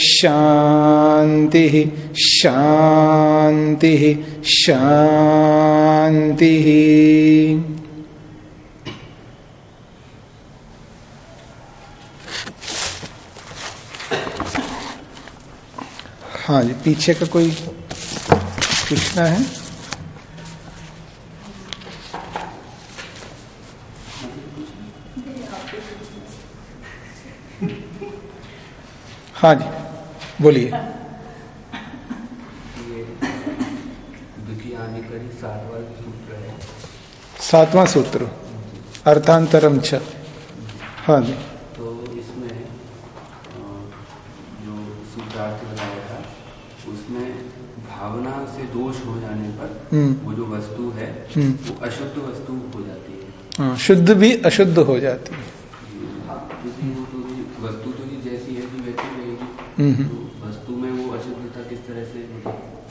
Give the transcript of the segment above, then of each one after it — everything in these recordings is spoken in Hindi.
शांति शांति शांति। हाँ जी पीछे का कोई पूछना है? हाँ जी। बोलिए। सातवां सूत्र अर्थांतरम छ हाँ जी। तो इसमें जो सूत्रार्थ बताया था उसमें भावना से दोष हो जाने पर हम्म। वो जो वस्तु है हम्म। वो अशुद्ध वस्तु हो जाती है। हाँ, शुद्ध भी अशुद्ध हो जाती है। तो वस्तु तो जैसी है वैसी रहेगी हम्म, तो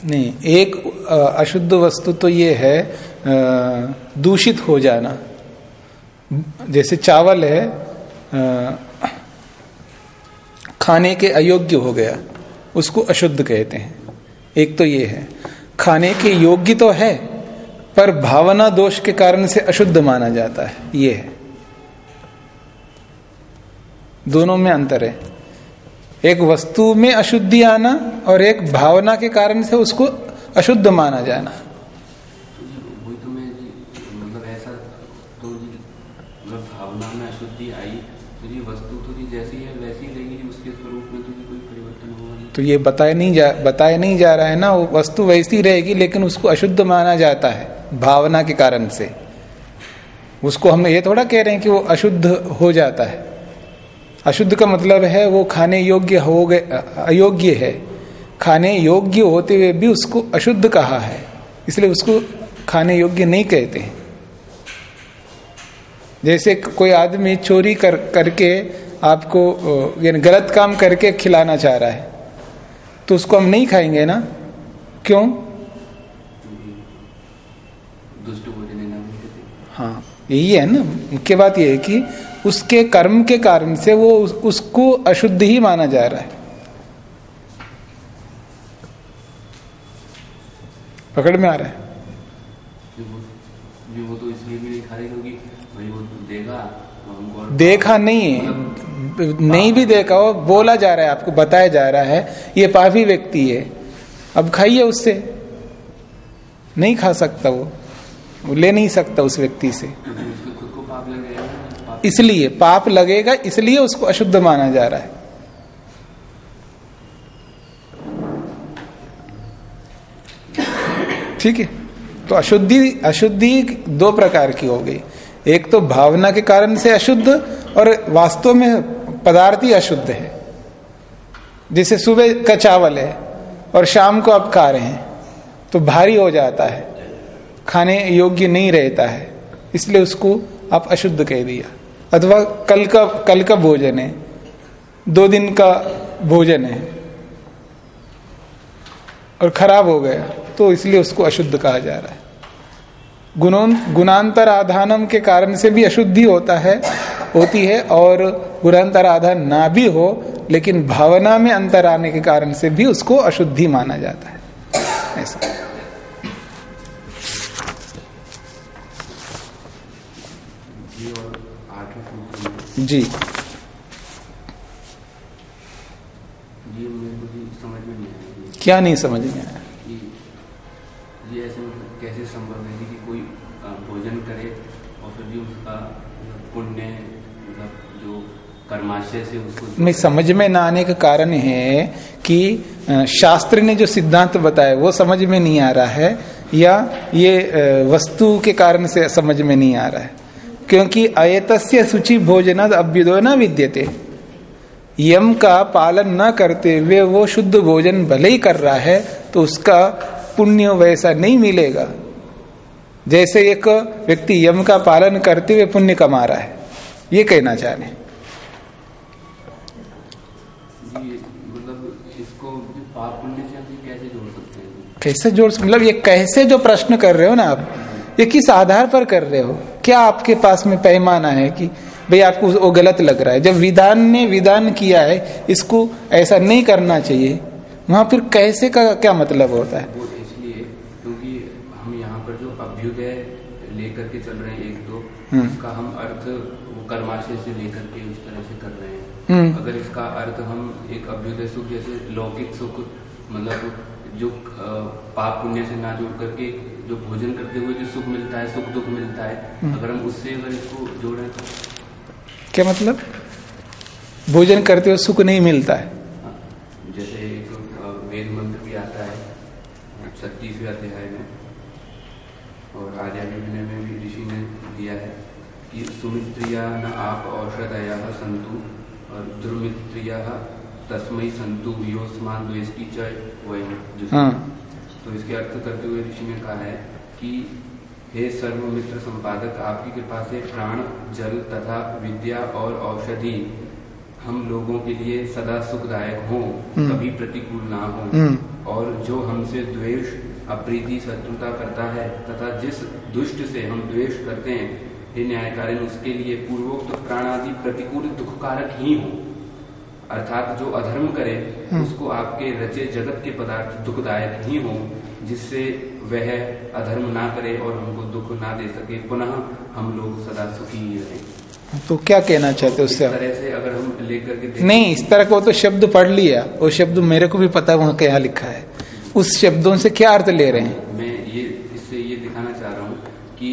नहीं, एक अशुद्ध वस्तु तो ये है दूषित हो जाना। जैसे चावल है खाने के अयोग्य हो गया, उसको अशुद्ध कहते हैं। एक तो ये है। खाने के योग्य तो है, पर भावना दोष के कारण से अशुद्ध माना जाता है। ये है। दोनों में अंतर है। एक वस्तु में अशुद्धि आना और एक भावना के कारण से उसको अशुद्ध माना जाना। तो मतलब ऐसा तो मतलब भावना में अशुद्धि आई तो ये वस्तु जैसी वैसी रहेगी उसके स्वरूप में कोई परिवर्तन होगा तो ये बताया नहीं जा बताया नहीं जा रहा है ना वो वस्तु वैसी रहेगी लेकिन उसको अशुद्ध माना जाता है भावना के कारण से। उसको हम ये थोड़ा कह रहे हैं कि वो अशुद्ध हो जाता है। अशुद्ध का मतलब है वो खाने योग्य हो गए अयोग्य है। खाने योग्य होते हुए भी उसको अशुद्ध कहा है इसलिए उसको खाने योग्य नहीं कहते जैसे कोई आदमी चोरी कर करके आपको यानी गलत काम करके खिलाना चाह रहा है तो उसको हम नहीं खाएँगे ना? क्यों? हाँ यही है ना। मुख्य बात यह है कि उसके कर्म के कारण से वो उस, उसको अशुद्ध ही माना जा रहा है। पकड़ में आ रहा है। वो तो इसलिए भी नहीं खा रहे क्योंकि भाई वो देगा तो देखा नहीं है। नहीं भी देखा वो बोला जा रहा है आपको बताया जा रहा है ये पापी व्यक्ति है। अब खाइए उससे। नहीं खा सकता वो। वो ले नहीं सकता उस व्यक्ति से। इसलिए, पाप लगेगा, इसलिए उसको अशुद्ध माना जा रहा है। ठीक है? तो अशुद्धि अशुद्धि दो प्रकार की हो गई। एक तो भावना के कारण से अशुद्ध और वास्तव में पदार्थ ही अशुद्ध है। जैसे सुबह का चावल है और शाम को आप खा रहे हैं तो भारी हो जाता है। खाने योग्य नहीं रहता है, इसलिए उसको आप अशुद्ध कह दिया। अथवा कल का कल का भोजन है, दो दिन का भोजन है, और खराब हो गया तो इसलिए उसको अशुद्ध कहा जा रहा है। गुणों गुणांतर आधानम के कारण से भी अशुद्धि होता है, होती है, और गुणांतर आधान ना भी हो, लेकिन भावना में अंतर आने के कारण से भी उसको अशुद्धि माना जाता है। ऐसा। जी। क्या नहीं समझ में आया? ये ऐसे मतलब कैसे संभव है कि कोई भोजन करे और फिर भी उसका मतलब पुण्य मतलब जो कर्माशय से उसको नहीं समझ में ना आने का कारण है कि शास्त्र ने जो सिद्धांत बताया वो समझ में नहीं आ रहा है या ये वस्तु के कारण से समझ में नहीं आ रहा है। क्योंकि अयतस्य सूचि भोजन अभ्युदो न विद्यते। यम का पालन न करते हुए वो शुद्ध भोजन भले ही कर रहा है तो उसका पुण्य वैसा नहीं मिलेगा। जैसे एक व्यक्ति यम का पालन करते हुए पुण्य कमा रहा है ये कहना चाह। रहे मतलब कैसे जोड़ मतलब ये कैसे जो प्रश्न कर रहे हो ना आप ये किस आधार पर कर रहे हो? क्या आपके पास में पैमाना है कि भाई आपको वो गलत लग रहा है जब विधान ने विधान किया है इसको ऐसा नहीं करना चाहिए वहाँ फिर कैसे का क्या मतलब होता है वो इसलिए क्योंकि हम यहाँ पर जो अभ्युदय लेकर के चल रहे हैं एक तो हम्म। इसका हम अर्थ कर्माशय से लेकर के उस तरह से कर रहे हैं हम्म। अगर इसका अर्थ हम एक अभ्युदय सुख जैसे लौकिक सुख मतलब जो पाप पुण्य से ना जोड़ करके जो भोजन करते हुए जो सुख मिलता है सुख दुख मिलता है हम्म। अगर हम उससे अगर इसको जोड़ें तो? क्या मतलब? भोजन करते हुए सुख नहीं मिलता है। हाँ, जैसे एक वेद मंत्र भी आता है छत्तीसवें अध्याय में और विनय में भी ऋषि ने दिया है कि सुमित्रिया न आप औषधया संतु और दुर्मित्रिया तस्मय संतु योस्मान द्वेष्टि च वयम। जो- हाँ। तो इसके अर्थ करते हुए ऋषि ने कहा है कि हे सर्व मित्र संपादक आपकी कृपा से प्राण जल तथा विद्या और औषधि हम लोगों के लिए सदा सुखदायक हो हम्म। कभी प्रतिकूल ना हो हम्म। और जो हमसे द्वेष अप्रीति शत्रुता करता है तथा जिस दुष्ट से हम द्वेष करते हैं हे न्यायकालीन उसके लिए पूर्वोक्त प्राण आदि प्रतिकूल दुखकारक ही हो अर्थात जो अधर्म करे हम्म। उसको आपके रचे जगत के पदार्थ दुखदायक ही हो जिससे वह अधर्म ना करे और हमको दुख ना दे सके। पुनः हम लोग सदा सुखी ही रहें। तो क्या कहना चाहते हो उससे? तरह से अगर हम लेकर के नहीं इस तरह का वो तो शब्द पढ़ लिया। वो शब्द मेरे को भी पता है वहाँ क्या लिखा है। उस शब्दों से क्या अर्थ ले रहे हैं? मैं ये इससे ये दिखाना चाह रहा हूँ कि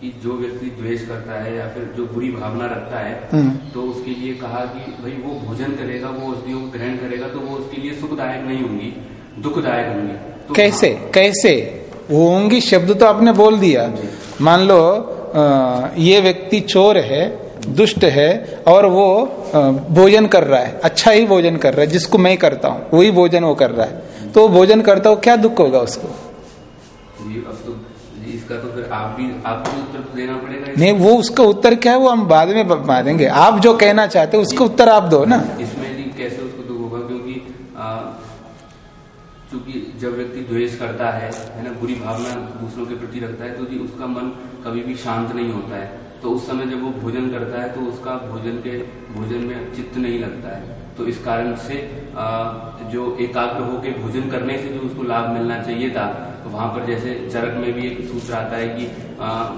कि जो व्यक्ति द्वेष करता है या फिर जो बुरी भावना रखता है हम्म। तो उसके लिए कहा कि भाई वो भोजन करेगा वो उस को ग्रहण करेगा तो वो उसके लिए सुखदायक नहीं होंगी दुखदायक होंगी। तो कैसे? कैसे? होंगी शब्द तो आपने बोल दिया। मान लो ये व्यक्ति चोर है दुष्ट है और वो भोजन कर रहा है। अच्छा ही भोजन कर रहा है जिसको मैं करता हूँ वही भोजन वो कर रहा है। तो वो भोजन करता हो क्या दुख होगा उसको जी अब तो जी, इसका तो फिर आप भी आपको उत्तर देना पड़ेगा नहीं वो उसका उत्तर क्या है वो हम बाद में बता देंगे आप जो कहना चाहते हो उसका उत्तर आप दो ना। इसमें कैसे उसको दुख होगा? क्योंकि चूँकि जब व्यक्ति द्वेष करता है है ना बुरी भावना दूसरों के प्रति रखता है तो जी उसका मन कभी भी शांत नहीं होता है। तो उस समय जब वो भोजन करता है तो उसका भोजन के भोजन में चित्त नहीं लगता है। तो इस कारण से जो एकाग्र होके भोजन करने से जो उसको लाभ मिलना चाहिए था तो वहाँ पर जैसे चरक में भी एक सूत्र आता है कि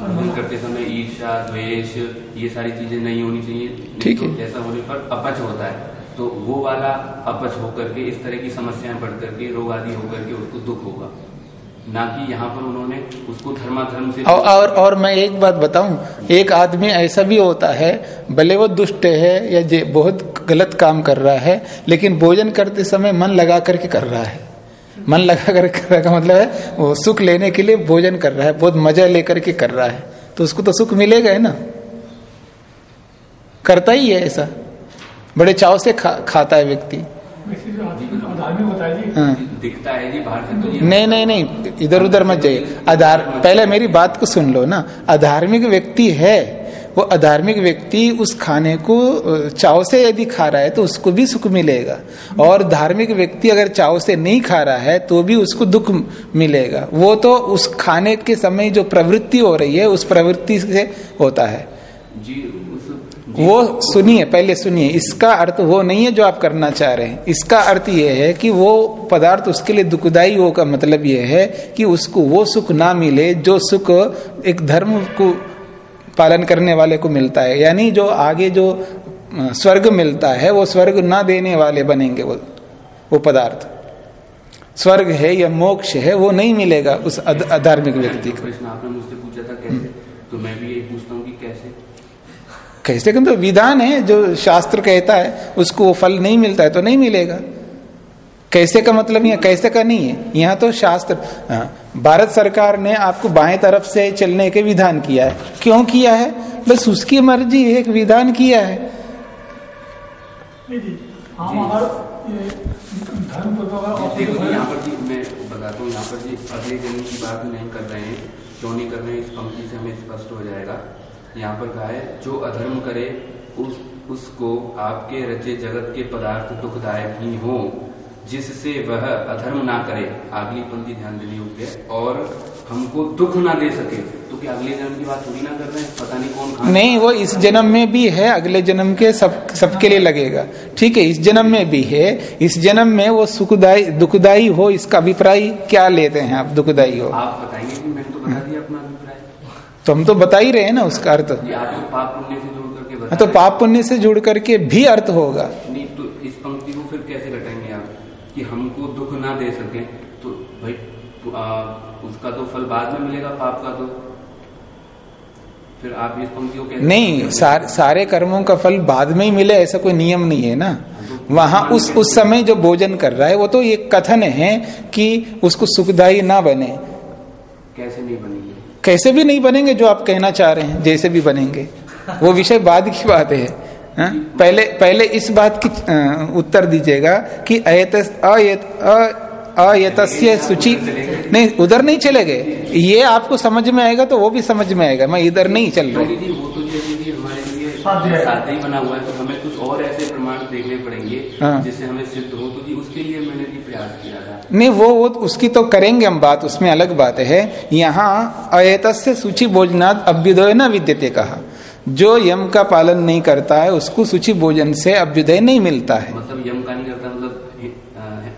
भोजन करते समय ईर्षा द्वेष ये सारी चीज़ें नहीं होनी चाहिए ठीक तो है। ऐसा होने पर अपच होता है तो वो वाला अपच होकर के इस तरह की समस्याएँ बढ़ करके रोग आदि होकर के उसको दुख होगा ना कि यहाँ पर उन्होंने उसको धर्माधर्म से और और और मैं एक बात बताऊँ एक आदमी ऐसा भी होता है भले वो दुष्ट है या जे बहुत गलत काम कर रहा है लेकिन भोजन करते समय मन लगा करके कर रहा है। मन लगा कर कर रहा का मतलब है वो सुख लेने के लिए भोजन कर रहा है बहुत मज़ा लेकर के कर रहा है। तो उसको तो सुख मिलेगा है ना। करता ही है ऐसा। बड़े चाव से खा, खाता है व्यक्ति वैसे जो धार्मिक होता है। दिखता है जी बाहर से तो ये नहीं नहीं नहीं इधर उधर मत जाइए। आधार पहले मेरी बात को सुन लो ना। अधार्मिक व्यक्ति है वो अधार्मिक व्यक्ति उस खाने को चाव से यदि खा रहा है तो उसको भी सुख मिलेगा। और धार्मिक व्यक्ति अगर चाव से नहीं खा रहा है तो भी उसको दुख मिलेगा। वो तो उस खाने के समय जो प्रवृत्ति हो रही है उस प्रवृत्ति से होता है। जी, वो सुनिए, पहले सुनिए। इसका अर्थ वो नहीं है जो आप करना चाह रहे हैं। इसका अर्थ ये है कि वो पदार्थ उसके लिए दुखदाई हो का मतलब ये है कि उसको वो सुख ना मिले, जो सुख एक धर्म को पालन करने वाले को मिलता है। यानी जो आगे जो स्वर्ग मिलता है, वो स्वर्ग ना देने वाले बनेंगे वो वो पदार्थ। स्वर्ग है या मोक्ष है, वो नहीं मिलेगा उस अधार्मिक व्यक्ति को प्रश्न आपने मुझसे पूछा था कैसे तो मैं भी यही पूछता हूँ कि कैसे कैसे कम तो विधान है जो शास्त्र कहता है उसको वो फल नहीं मिलता है तो नहीं मिलेगा। कैसे का मतलब यहाँ कैसे का नहीं है? यहाँ तो शास्त्र हाँ, भारत सरकार ने आपको बाएँ तरफ़ से चलने के विधान किया है। क्यों किया है? बस उसकी मर्ज़ी है, एक विधान किया है। नहीं जी हम अगर ये धर्म को तो अगर देखो जी opposite यहाँ पर जी मैं बताता हूँ यहाँ पर जी अगले जन्म की बात नहीं कर रहे हैं क्यों नहीं कर रहे हैं इस पंक्ति से हमें स्पष्ट हो जाएगा। यहाँ पर कहा है जो अधर्म करे उस उसको आपके रचे जगत के पदार्थ दुखदायक ही हो जिससे वह अधर्म ना करे। अगली पंक्ति ध्यान देने योग्य है और हमको दुख ना दे सके। तो क्या अगले जन्म की बात थोड़ी ना कर रहे हैं? पता नहीं कौन कहाँ- नहीं वो इस जन्म में भी है अगले जन्म के सब सबके लिए लगेगा। ठीक है इस जन्म में भी है इस जन्म में वो सुखदायी दुखदायी हो इसका अभिप्राय क्या लेते हैं आप दुखदायी हो? आप बताएँगे कि मैंने तो बता दिया अपना। तो हम तो बता ही रहे हैं ना उसका अर्थ। तो पाप पुण्य से जोड़ करके हाँ, तो पाप पुण्य से जुड़ करके भी अर्थ होगा। नहीं तो इस पंक्ति को फिर कैसे घटाएँगे आप? कि हमको दुख ना दे सके तो भाई तो, आ, उसका तो फल बाद में मिलेगा पाप का तो। फिर आप इस पंक्ति को कैसे नहीं सार, सारे कर्मों का फल बाद में ही मिले ऐसा कोई नियम नहीं है ना। वहाँ उस उस समय जो भोजन कर रहा है वो तो ये कथन है कि उसको सुखदायी ना बने। कैसे नहीं बनेंगे? कैसे भी नहीं बनेंगे जो आप कहना चाह रहे हैं जैसे भी बनेंगे। वो विषय बाद की बात है हाँ? पहले पहले इस बात की उत्तर दीजिएगा कि अयत अयत अ- अयतस्य सूची नहीं उधर नहीं चले गए। ये आपको समझ में आएगा तो वो भी समझ में आएगा। मैं इधर नहीं चल रहा तो साध्य ही। बना हुआ है तो हमें कुछ और ऐसे प्रमाण देखने पड़ेंगे हाँ। जिससे हमें सिद्ध हो। तो जी उसके लिए मैंने भी प्रयास किया नहीं वो वो उसकी तो करेंगे हम बात उसमें अलग बात है। यहाँ अयत से सूची भोजनाथ अभ्युदय न विद्यते कहा। जो यम का पालन नहीं करता है उसको सूची भोजन से अभ्युदय नहीं मिलता है। मतलब यम का नहीं करता मतलब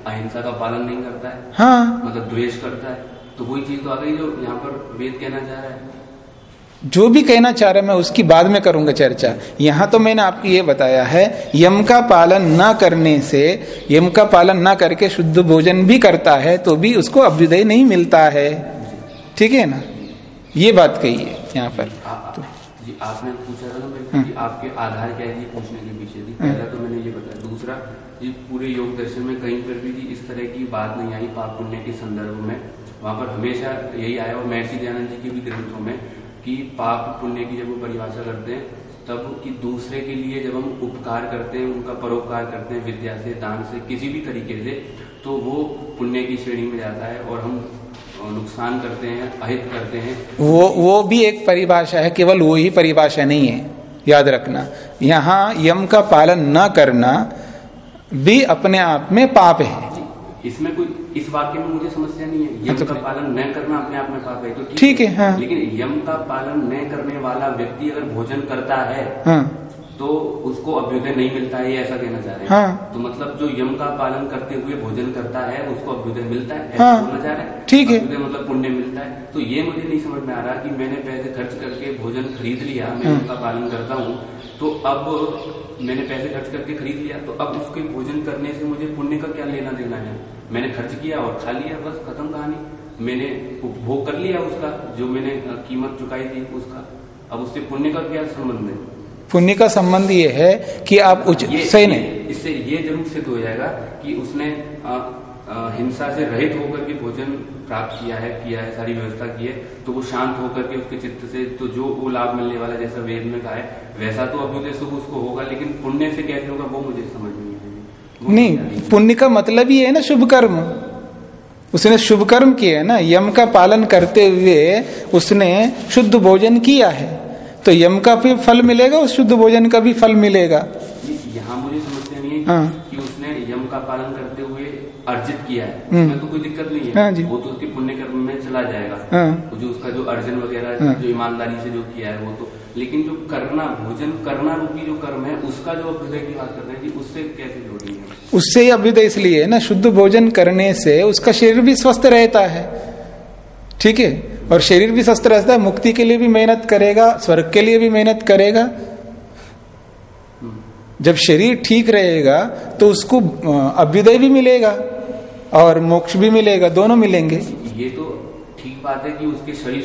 अहिंसा का पालन नहीं करता है? हाँ। मतलब द्वेष करता है? तो वही चीज़ तो आ गई जो यहाँ पर वेद कहना चाह रहा है। जो भी कहना चाह रहा मैं उसकी बाद में करूँगा चर्चा। यहाँ तो मैंने आपको ये बताया है यम का पालन न करने से यम का पालन न करके शुद्ध भोजन भी करता है तो भी उसको अभ्युदय नहीं मिलता है। ठीक है ना? ये बात कही है यहाँ पर। आ- जी आपने पूछा था ना कि आपके आधार क्या है पूछने के पीछे जी पहला तो मैंने ये बताया। दूसरा जी पूरे योग दर्शन में कहीं पर भी इस तरह की बात नहीं आई पाप पुण्य के संदर्भ में। वहाँ पर हमेशा यही आया और महर्षि दयानंद जी के भी ग्रंथों में कि पाप पुण्य की जब वो परिभाषा करते हैं तब कि दूसरे के लिए जब हम उपकार करते हैं उनका परोपकार करते हैं विद्या से दान से किसी भी तरीके से तो वो पुण्य की श्रेणी में जाता है और हम नुकसान करते हैं अहित करते हैं। वो वो भी एक परिभाषा है केवल वो ही परिभाषा नहीं है याद रखना। यहाँ यम का पालन न करना भी अपने आप में पाप है। इसमें कोई इस वाक्य में मुझे समस्या नहीं है यम अच्छा, का पालन न करना अपने आप में पाप है तो ठीक है, हाँ। लेकिन यम का पालन न करने वाला व्यक्ति अगर भोजन करता है हाँ तो उसको अभ्युदय नहीं मिलता है ये ऐसा कहना चाह रहे हैं हाँ। तो मतलब जो यम का पालन करते हुए भोजन करता है उसको अभ्युदय मिलता है ऐसा हाँ। बोलना चाह रहे हैं ठीक है। मतलब पुण्य मिलता है तो ये मुझे नहीं समझ में आ रहा कि मैंने पैसे खर्च करके भोजन खरीद लिया मैं हाँ। यम का पालन करता हूँ तो अब मैंने पैसे खर्च करके खरीद लिया तो अब उसके भोजन करने से मुझे पुण्य का क्या लेना देना है मैंने खर्च किया और खा लिया बस खत्म कहानी। मैंने उपभोग कर लिया उसका जो मैंने कीमत चुकाई थी उसका। अब उससे पुण्य का क्या संबंध है? पुण्य का संबंध ये है कि आप उच सही नहीं। इससे ये ज़रूर सिद्ध हो जाएगा कि उसने अ, अ, हिंसा से रहित होकर के भोजन प्राप्त किया है किया है सारी व्यवस्था की है तो वो शांत होकर के उसके चित्त से तो जो वो लाभ मिलने वाला जैसा वेद में कहा है वैसा तो अभ्युदय सुख उसको होगा लेकिन पुण्य से कैसे होगा वो मुझे समझ नहीं है नहीं पुण्य का मतलब ही है ना शुभ कर्म उसने शुभ कर्म किए है ना यम का पालन करते हुए उसने शुद्ध भोजन किया है। तो यम का भी फल मिलेगा और शुद्ध भोजन का भी फल मिलेगा। यहाँ मुझे समझते नहीं है। कि उसने यम का पालन हुए अर्जित किया है। हम्म। उसमें तो कोई दिक्कत नहीं हाँ। है। वो तो उसके पुण्य कर्म में चला जाएगा। हाँ। जो उसका जो अर्जन वगैरह हाँ। जो ईमानदारी से जो किया है वो तो लेकिन जो करना भोजन करना रूपी जो कर्म है उसका जो अभ्युदय की बात कर रहे हैं उससे कैसे जोड़ेंगे उससे ही अभ्युदय इसलिए ना शुद्ध भोजन करने से उसका शरीर भी स्वस्थ रहता है। ठीक है? और शरीर भी स्वस्थ रहता है मुक्ति के लिए भी मेहनत करेगा स्वर्ग के लिए भी मेहनत करेगा। जब शरीर ठीक रहेगा तो उसको अभ्युदय भी मिलेगा। और मोक्ष भी मिलेगा दोनों मिलेंगे। ये तो ठीक बात है कि उसके शरीर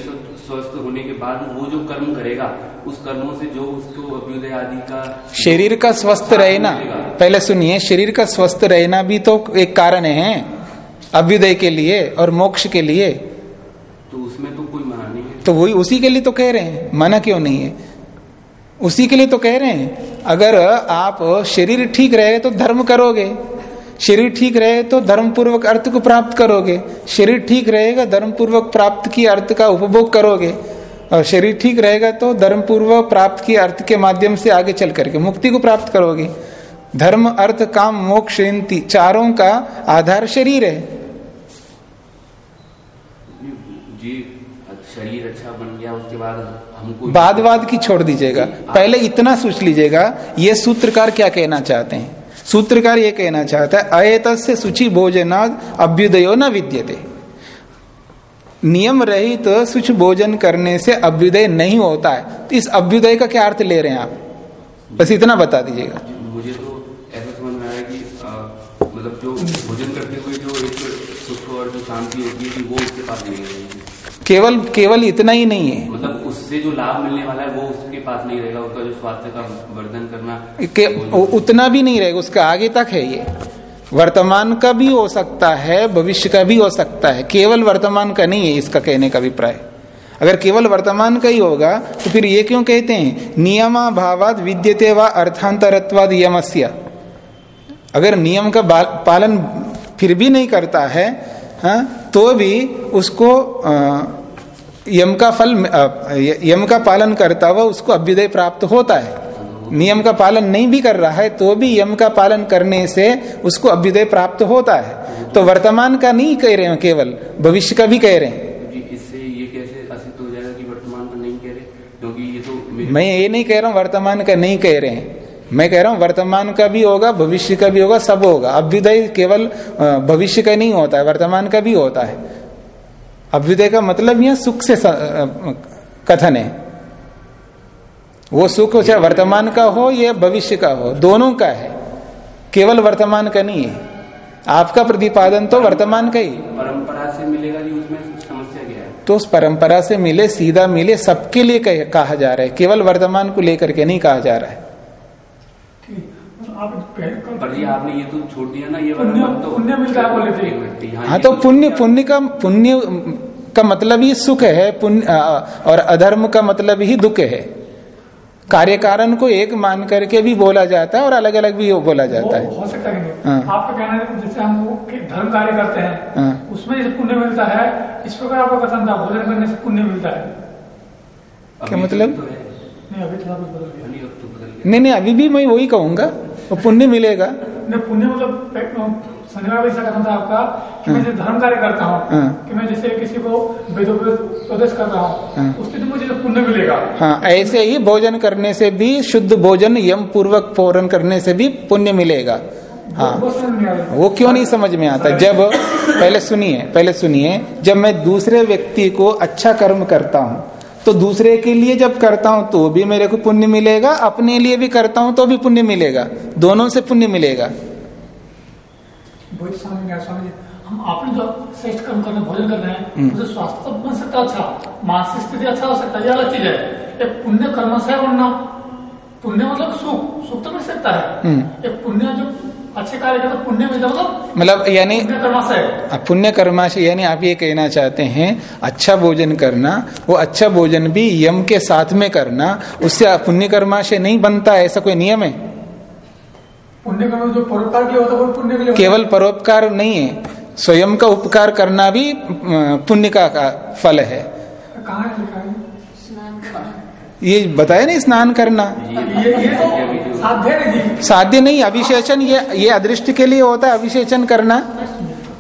स्वस्थ- होने के बाद वो जो कर्म करेगा उस कर्मों से जो उसको अभ्युदय आदि का शरीर का स्वस्थ रहना। पहले सुनिए शरीर का स्वस्थ रहना भी तो एक कारण है अभ्युदय के लिए और मोक्ष के लिए। तो उसमें तो कोई मना नहीं है। तो वही उसी के लिए तो कह रहे हैं मना क्यों नहीं है? उसी के लिए तो कह रहे हैं अगर आप शरीर ठीक रहे तो धर्म करोगे। शरीर ठीक रहे तो धर्म पूर्वक अर्थ को प्राप्त करोगे। शरीर ठीक रहेगा धर्म पूर्वक प्राप्त की अर्थ का उपभोग करोगे। और शरीर ठीक रहेगा तो धर्म पूर्वक प्राप्त की अर्थ के माध्यम से आगे चल करके मुक्ति को प्राप्त करोगे। धर्म अर्थ काम मोक्ष चारों का आधार शरीर है। जी शरीर अच्छा बन गया उसके बाद हमको बाद वाद की छोड़ दीजिएगा। पहले इतना सोच लीजिएगा ये सूत्रकार क्या कहना चाहते हैं? सूत्रकार ये कहना चाहता है अयत से सूची भोजनाद अभ्युदयो न विद्यते। नियम रहित तो सुच भोजन करने से अभ्युदय नहीं होता है। तो इस अभ्युदय का क्या अर्थ ले रहे हैं आप? बस इतना बता दीजिएगा। मुझे तो ऐसा समझ में आया कि मतलब जो भोजन करते हुए जो एक सुख और जो शांति होती है वो उसके पास नहीं रहेगी केवल केवल इतना ही नहीं है। मतलब उससे जो लाभ मिलने वाला है वो उसके पास नहीं रहेगा उसका जो स्वास्थ्य का वर्धन करना। के, उतना भी नहीं रहेगा उसका आगे तक है ये। वर्तमान का भी हो सकता है भविष्य का भी हो सकता है। केवल वर्तमान का नहीं है इसका कहने का अभिप्राय। अगर केवल वर्तमान का ही होगा तो फिर ये क्यों कहते हैं? नियमा भावाद विद्यते व अर्थांतरत्वाद यमस्या। अगर नियम का पालन फिर भी नहीं करता है हा? तो भी उसको यम का फल यम का पालन करता हुआ उसको अभ्युदय प्राप्त होता है। नियम का पालन नहीं भी कर रहा है तो भी यम का पालन करने से उसको अभ्युदय प्राप्त होता है। तो वर्तमान का नहीं कह रहे हो केवल भविष्य का भी कह रहे हैं। तो मैं ये नहीं कह रहा हूँ वर्तमान का नहीं कह रहे हैं। मैं कह रहा हूँ वर्तमान का भी होगा भविष्य का भी होगा सब होगा। अभ्युदय केवल भविष्य का नहीं होता है वर्तमान का भी होता है। अभ्युदय का मतलब यह सुख से कथन है। वो सुख चाहे वर्तमान का हो या भविष्य का हो दोनों का है। केवल वर्तमान का नहीं है। आपका प्रतिपादन तो वर्तमान का ही। परंपरा से मिलेगा जी उसमें समस्या क्या है? तो उस परंपरा से मिले सीधा मिले सबके लिए कहा जा रहा है। केवल वर्तमान को लेकर के नहीं कहा जा रहा है। पर जी आपने ये तो छोड़ दिया ना ये पुण्य तो पुण्य मिलता है बोले थे। हाँ तो पुण्य पुण्य का पुण्य का मतलब ही सुख है पुण्य और अधर्म का मतलब ही दुख है। कार्य कारण को एक मान करके भी बोला जाता है और अलग अलग भी बोला जाता है। हो सकता है हाँ। आपका कहना है जैसे हम धर्म कार्य करते हैं हाँ। उसमें पुण्य मिलता है इस प्रकार आपका कथन था भोजन करने से पुण्य मिलता है। क्या मतलब? तो नहीं अभी थोड़ा कुछ बदल गया। तो नहीं नहीं अभी भी मैं वही कहूँगा। वो पुण्य मिलेगा पुण्य मतलब ऐसा था आपका कि मैं हाँ। धर्म कार्य करता हूँ हाँ। कि मैं जैसे किसी को कर रहा हूँ हाँ। उसके तो मुझे पुण्य मिलेगा हाँ ऐसे ही भोजन करने से भी शुद्ध भोजन यम पूर्वक पूर्ण करने से भी पुण्य मिलेगा हाँ वो क्यों नहीं समझ में आता जब पहले सुनिए पहले सुनिए जब मैं दूसरे व्यक्ति को अच्छा कर्म करता हूँ तो दूसरे के लिए जब करता हूँ तो भी मेरे को पुण्य मिलेगा अपने लिए भी करता हूँ तो भी पुण्य मिलेगा। दोनों से पुण्य मिलेगा। हम आपने जो श्रेष्ठ कर्म करने भोजन कर रहे हैं हम्म। स्वास्थ्य तो बन सकता अच्छा। मानसिक स्थिति अच्छा हो सकता है अलग चीज़ है। एक पुण्य कर्म से बनना पुण्य मतलब सुख सुख तो मिल सकता है। हम्म। पुण्य जो अच्छे कार्य का तो पुण्य मिलता मतलब मतलब यानी पुण्य कर्माशय यानी आप ये कहना चाहते हैं अच्छा भोजन करना वो अच्छा भोजन भी यम के साथ में करना उससे पुण्य कर्माशय नहीं बनता ऐसा कोई नियम है? पुण्य कर्म जो परोपकार किया होता है पुण्य केवल परोपकार नहीं है स्वयं का उपकार करना भी पुण्य का, का फल है। कहा है? ये बताया नहीं स्नान करना? ये, ये तो साध्य नहीं साध्य नहीं अभिषेचन ये ये अदृष्ट के लिए होता है अभिषेचन करना।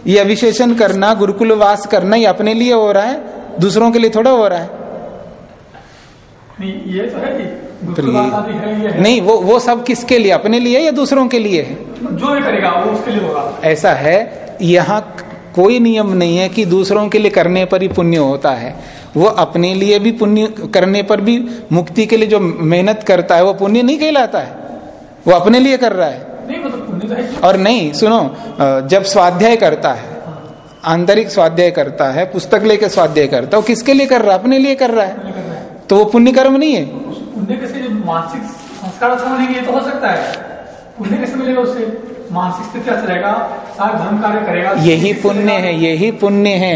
ये अभिषेचन करना गुरुकुल वास करना ये अपने लिए हो रहा है दूसरों के लिए थोड़ा हो रहा है। नहीं ये तो है है, नहीं वो वो सब किसके लिए अपने लिए या दूसरों के लिए? है जो भी करेगा वो उसके लिए होगा। ऐसा है यहाँ कोई नियम नहीं है कि दूसरों के लिए करने पर ही पुण्य होता है। वो अपने लिए भी पुण्य करने पर भी मुक्ति के लिए जो मेहनत करता है वो पुण्य नहीं कहलाता है। वो अपने लिए कर रहा है। नहीं मतलब तो और नहीं सुनो जब स्वाध्याय करता है आंतरिक स्वाध्याय करता है पुस्तक लेके स्वाध्याय करता है वो किसके लिए कर रहा है? अपने लिए कर रहा है। तो वो पुण्य कर्म नहीं है। पुण्य कैसे मानसिक संस्कार अच्छा ये तो हो सकता है। पुण्य कैसे मिलेगा उससे? मानसिक स्थिति अच्छा रहेगा सारा धर्म कार्य करेगा। यही पुण्य है यही पुण्य है।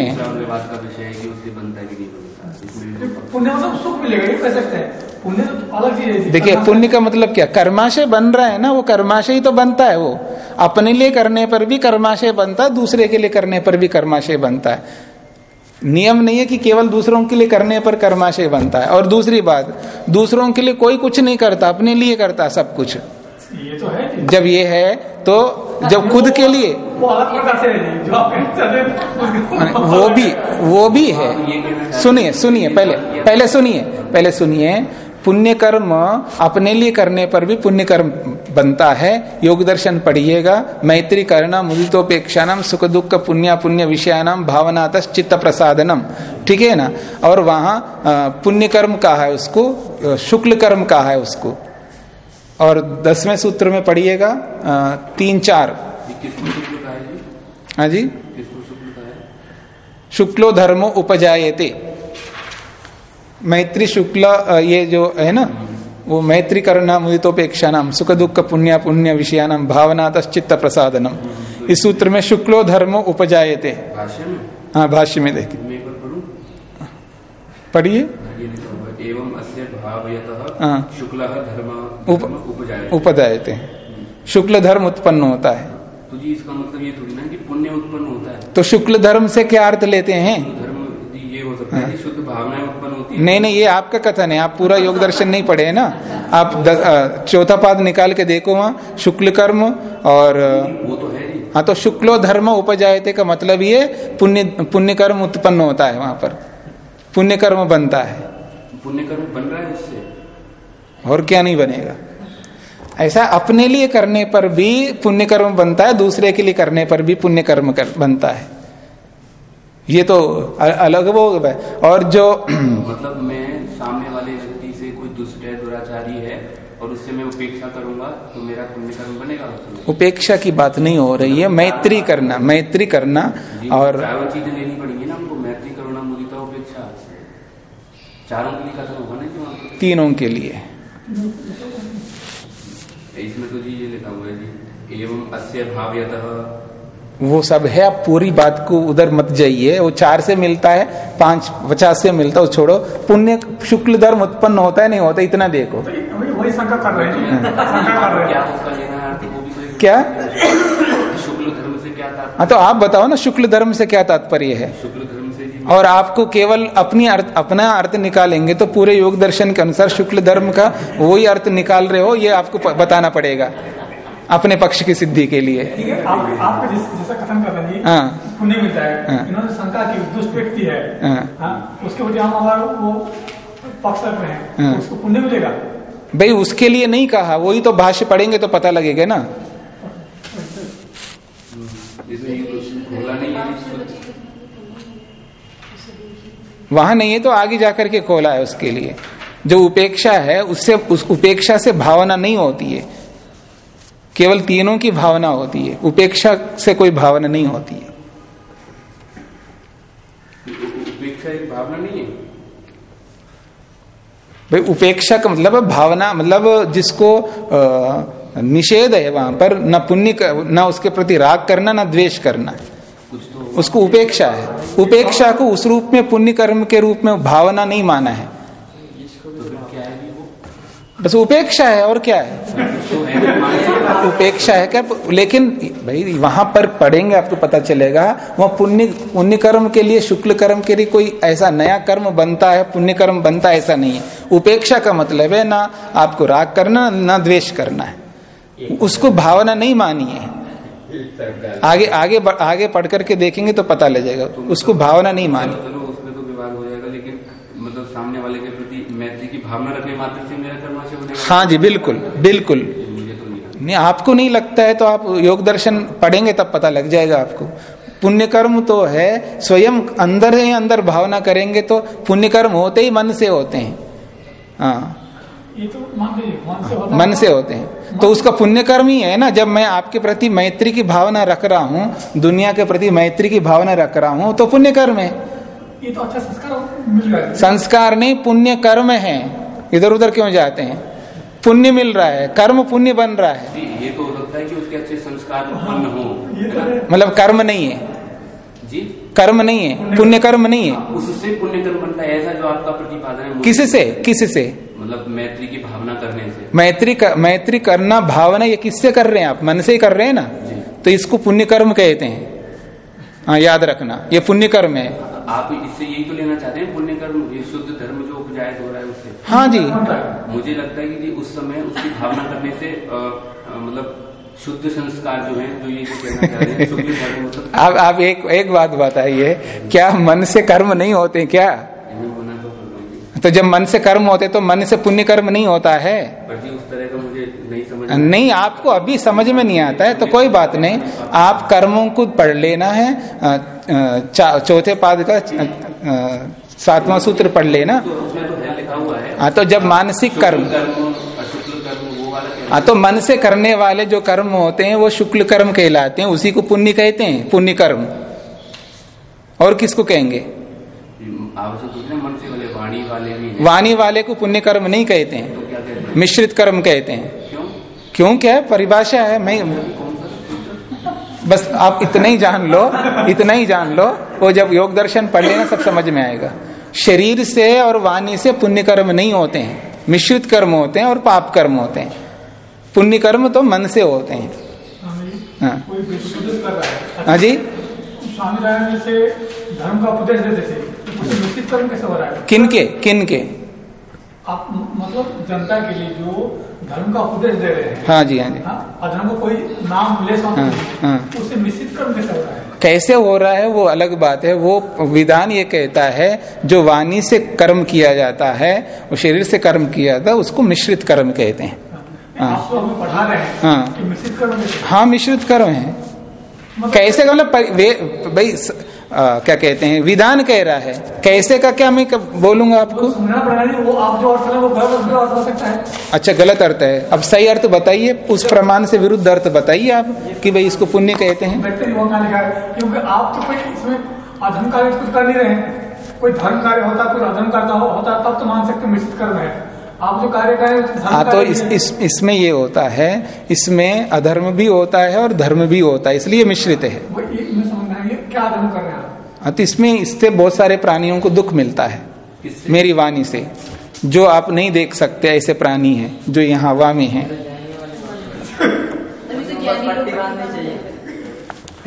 पुण्य मतलब सुख मिलेगा ये कह सकते हैं। पुण्य तो अलग चीज़ है। देखिए पुण्य का मतलब क्या? कर्माशय बन रहा है ना वो कर्माशय ही तो बनता है वो। अपने लिए करने पर भी कर्माशय बनता है दूसरे के लिए करने पर भी कर्माशय बनता है। नियम नहीं है कि केवल दूसरों के लिए करने पर कर्माशय बनता है। और दूसरी बात दूसरों के लिए कोई कुछ नहीं करता अपने लिए करता सब कुछ। ये तो है। जब ये है तो जब खुद के लिए। वो वो भी वो भी है। सुनिए सुनिए पहले पहले सुनिए पहले सुनिए। पुण्य कर्म अपने लिए करने पर भी पुण्य कर्म बनता है। योग दर्शन पढ़िएगा। मैत्री करना मुदितोपेक्षा नाम सुख दुख पुण्य पुण्य विषया विषयानाम भावनात चित्त प्रसादनम। ठीक है ना? और वहाँ पुण्य कर्म कहा है उसको शुक्ल कर्म कहा है उसको। और दसवें सूत्र में पढ़िएगा तीन चार। है जी। शुक्ल धर्मो उपजायते। मैत्री शुक्ल ये जो है ना वो मैत्री करना मुदितोपेक्षा नाम सुख दुख पुण्य पुण्य विषया नाम भावना चित्त प्रसादनम इस सूत्र में शुक्लो धर्मो उपजायते। हाँ भाष्य में देखिए। पढ़िए। है, एवं। शुक्ल धर्म उप- धर्म उपजायते। उपजायते शुक्ल धर्म उत्पन्न होता है। तो जी इसका मतलब ये थोड़ी ना कि पुण्य उत्पन्न होता है। तो शुक्ल धर्म से क्या अर्थ लेते हैं? धर्म ये हो सकता है शुद्ध भावनाएँ उत्पन्न होती है। नहीं नहीं ये आपका कथन है। आप पूरा योग दर्शन नहीं पढ़े हैं ना। आप चौथा पाद निकाल के देखो वहाँ शुक्ल कर्म और वो तो है हाँ। तो शुक्लो धर्म उपजायते का मतलब ये पुण्य पुण्य कर्म उत्पन्न होता है वहाँ पर। पुण्य कर्म बनता है। पुण्य कर्म बन रहा है इससे और क्या नहीं बनेगा? ऐसा अपने लिए करने पर भी पुण्य कर्म बनता है दूसरे के लिए करने पर भी पुण्य कर्म कर, बनता है। ये तो अलग वो है। और जो मतलब मैं सामने वाले व्यक्ति से कोई दुष्ट है दुराचारी है और उससे मैं उपेक्षा करूँगा तो मेरा पुण्य कर्म बनेगा उपेक्षा की बात नहीं हो रही है। मैत्री करना मैत्री करना और चीज़ें लेनी पड़ेंगी ना हमको मैत्री करुणा मुदिता उपेक्षा चारों के लिए कथन होगा ना जी तीनों के लिए। इसमें तो जी ये लिखा हुआ है जी एवं अस्य भाव्यतः। वो सब है आप पूरी बात को उधर मत जाइए। वो चार से मिलता है पाँच पचास से मिलता है छोड़ो। पुण्य शुक्ल धर्म उत्पन्न होता है नहीं होता इतना देखो। तो वही शंका कर रहे हैं। जी। शंका कर रहे क्या हैं भी तो क्या? शुक्ल धर्म से क्या तात्पर्य? हाँ तो आप बताओ ना शुक्ल धर्म से क्या तात्पर्य है? शुक्ल धर्म और आपको केवल अपनी अर्थ अपना अर्थ निकालेंगे तो पूरे योग दर्शन के अनुसार शुक्ल धर्म का वही अर्थ निकाल रहे हो ये आपको बताना पड़ेगा अपने पक्ष की सिद्धि के लिए ठीक है आप जिस जैसा कथन कर रहे हैं हाँ। पुण्य मिलता है हाँ। इन्होंने शंका की दुष्ट व्यक्ति है हाँ। उसके हम वो पक्ष रख रहे हैं। तो उसको पुण्य मिलेगा भाई उसके लिए नहीं कहा वही तो भाष्य पढ़ेंगे तो पता लगेगा ना इसमें ये तो खोला नहीं है जी। वहाँ नहीं है तो आगे जाकर के खोला है उसके लिए। जो उपेक्षा है उससे उस उपेक्षा से भावना नहीं होती है। केवल तीनों की भावना होती है। उपेक्षा से कोई भावना नहीं होती है। उपेक्षा एक भावना नहीं है? भाई उपेक्षा का मतलब भावना मतलब जिसको निषेध है वहाँ पर न पुण्य न उसके प्रति राग करना न द्वेष करना। तो उसको उपेक्षा है। उपेक्षा को उस रूप में पुण्य कर्म के रूप में भावना नहीं माना है। बस उपेक्षा है और क्या है? उपेक्षा है क्या? लेकिन भाई, वहाँ पर पढ़ेंगे, आपको पता चलेगा, वह पुण्य पुण्य कर्म के लिए शुक्ल कर्म के लिए कोई ऐसा नया कर्म बनता है पुण्य कर्म बनता है, ऐसा नहीं है। उपेक्षा का मतलब है ना, आपको राग करना, ना द्वेष करना है। उसको भावना नहीं मानी है। आगे आगे आगे पढ़ करके देखेंगे तो पता लग जाएगा। उसको भावना नहीं मानी। चलो उसमें तो विवाद हो जाएगा लेकिन मतलब सामने वाले के प्रति मैत्री की भावना रखने मात्र से मेरा कर्माशय हाँ जी बिल्कुल बिल्कुल। तो नहीं नहीं आपको नहीं लगता है तो आप योग दर्शन पढ़ेंगे तब पता लग जाएगा आपको। पुण्य कर्म तो है स्वयं अंदर ही अंदर भावना करेंगे तो पुण्य कर्म होते ही मन से होते हैं। हाँ। ये तो मान मन से होता मन से होते हैं। तो उसका पुण्य कर्म ही है ना जब मैं आपके प्रति मैत्री की भावना रख रहा हूँ दुनिया के प्रति मैत्री की भावना रख रहा हूँ तो पुण्य कर्म है। ये तो अच्छा संस्कार मिल रहा है संस्कार नहीं पुण्य कर्म है। इधर उधर क्यों जाते हैं? पुण्य मिल रहा है कर्म पुण्य बन रहा है। ये तो हो सकता है कि उसके अच्छे संस्कार उत्पन्न हो ये तो है। मतलब कर्म नहीं है। जी? कर्म नहीं है पुण्य कर्म नहीं है। उससे पुण्य कर्म बनता है ऐसा जो आपका प्रतिपादन है किस से? किस से? मतलब मैत्री की भावना करने से। मैत्री कर, मैत्री करना भावना ये किससे कर रहे हैं आप? मन से ही कर रहे हैं ना? तो इसको पुण्य कर्म कहते हैं। हाँ याद रखना ये पुण्य कर्म है। आप इससे यही तो लेना चाहते हैं पुण्य कर्म? ये शुद्ध धर्म जो उपजायत हो रहा है उससे। हाँ जी। मुझे लगता है कि जी उस समय उसकी भावना करने से मतलब शुद्ध संस्कार जो है जो ये जो कहना चाह रहे हैं शुक्ल धर्म मतलब आप आप एक एक बात बताइए क्या मन से कर्म नहीं होते क्या? तो हूँ। तो जब मन से कर्म होते तो मन से पुण्य कर्म नहीं होता है? उस तरह का मुझे नहीं समझ नहीं आपको अभी समझ में नहीं आता है तो कोई बात नहीं। आप कर्मों को पढ़ लेना है चौथे पाद का सातवां सूत्र पढ़ लेना। तो तो है है। हाँ तो जब मानसिक कर्म अशुक्ल कर्म क्या हाँ तो मन से करने वाले जो कर्म होते हैं वो शुक्ल कर्म कहलाते हैं उसी को पुण्य कहते हैं पुण्य कर्म। और किसको कहेंगे? वाणी वाले वाणी वाले को पुण्य कर्म नहीं कहते हैं तो कहते हैं? मिश्रित कर्म कहते हैं। क्यों? क्यों क्या है? परिभाषा है मैं बस आप इतना ही जान लो इतना ही जान लो वो जब योग दर्शन पढ़ लेना सब समझ में आएगा। शरीर से और वाणी से पुण्य कर्म नहीं होते हैं मिश्रित कर्म होते हैं और पाप कर्म होते हैं। पुण्य कर्म तो मन से होते हैं। हाँ। है? हाँ जी। स्वामी नारायण जैसे धर्म का उपदेश देते थे। तो कर्म कैसे हो रहा है? किन के? किन के? आप मतलब जनता के लिए जो धर्म का उपदेश दे रहे हैं। हाँ जी हाँ जी। हाँ, अधर्म को कोई नाम ले हाँ, हाँ। उससे मिश्रित कर्म कैसे हो रहा है? कैसे हो रहा है वो अलग बात है। वो विधान ये कहता है जो वाणी से कर्म किया जाता है वो शरीर से कर्म किया जाता है उसको मिश्रित कर्म कहते हैं। हाँ। तो हमें पढ़ा रहे हैं हाँ। मिश्रित कर्म कैसे हाँ? मतलब कैसे का मतलब भाई आ, क्या कहते हैं? विधान कह रहा है। कैसे का क्या मैं बोलूँगा आपको? वो आप जो अर्थ है वो गलत अर्थ हो सकता है। अच्छा गलत अर्थ है। अब सही अर्थ बताइए। उस प्रमाण से विरुद्ध अर्थ बताइए आप कि भाई इसको पुण्य कहते हैं। क्योंकि आप तो कोई इसमें कार्य कुछ कर नहीं रहे कोई धर्म कार्य होता कोई अधर्म करता हो, होता तब तो मान सकते मिश्रित कर्म है। आप जो कार्य कर रहे हैं हाँ तो इस, इस इसमें ये होता है इसमें अधर्म भी होता है और धर्म भी होता है इसलिए मिश्रित है। हूँ, क्या अधर्म कर रहे हैं हाँ, तो इसमें इससे बहुत सारे प्राणियों को दुख मिलता है मेरी वाणी से। जो आप नहीं देख सकते ऐसे प्राणी हैं जो यहाँ हवा में हैं। तो लोग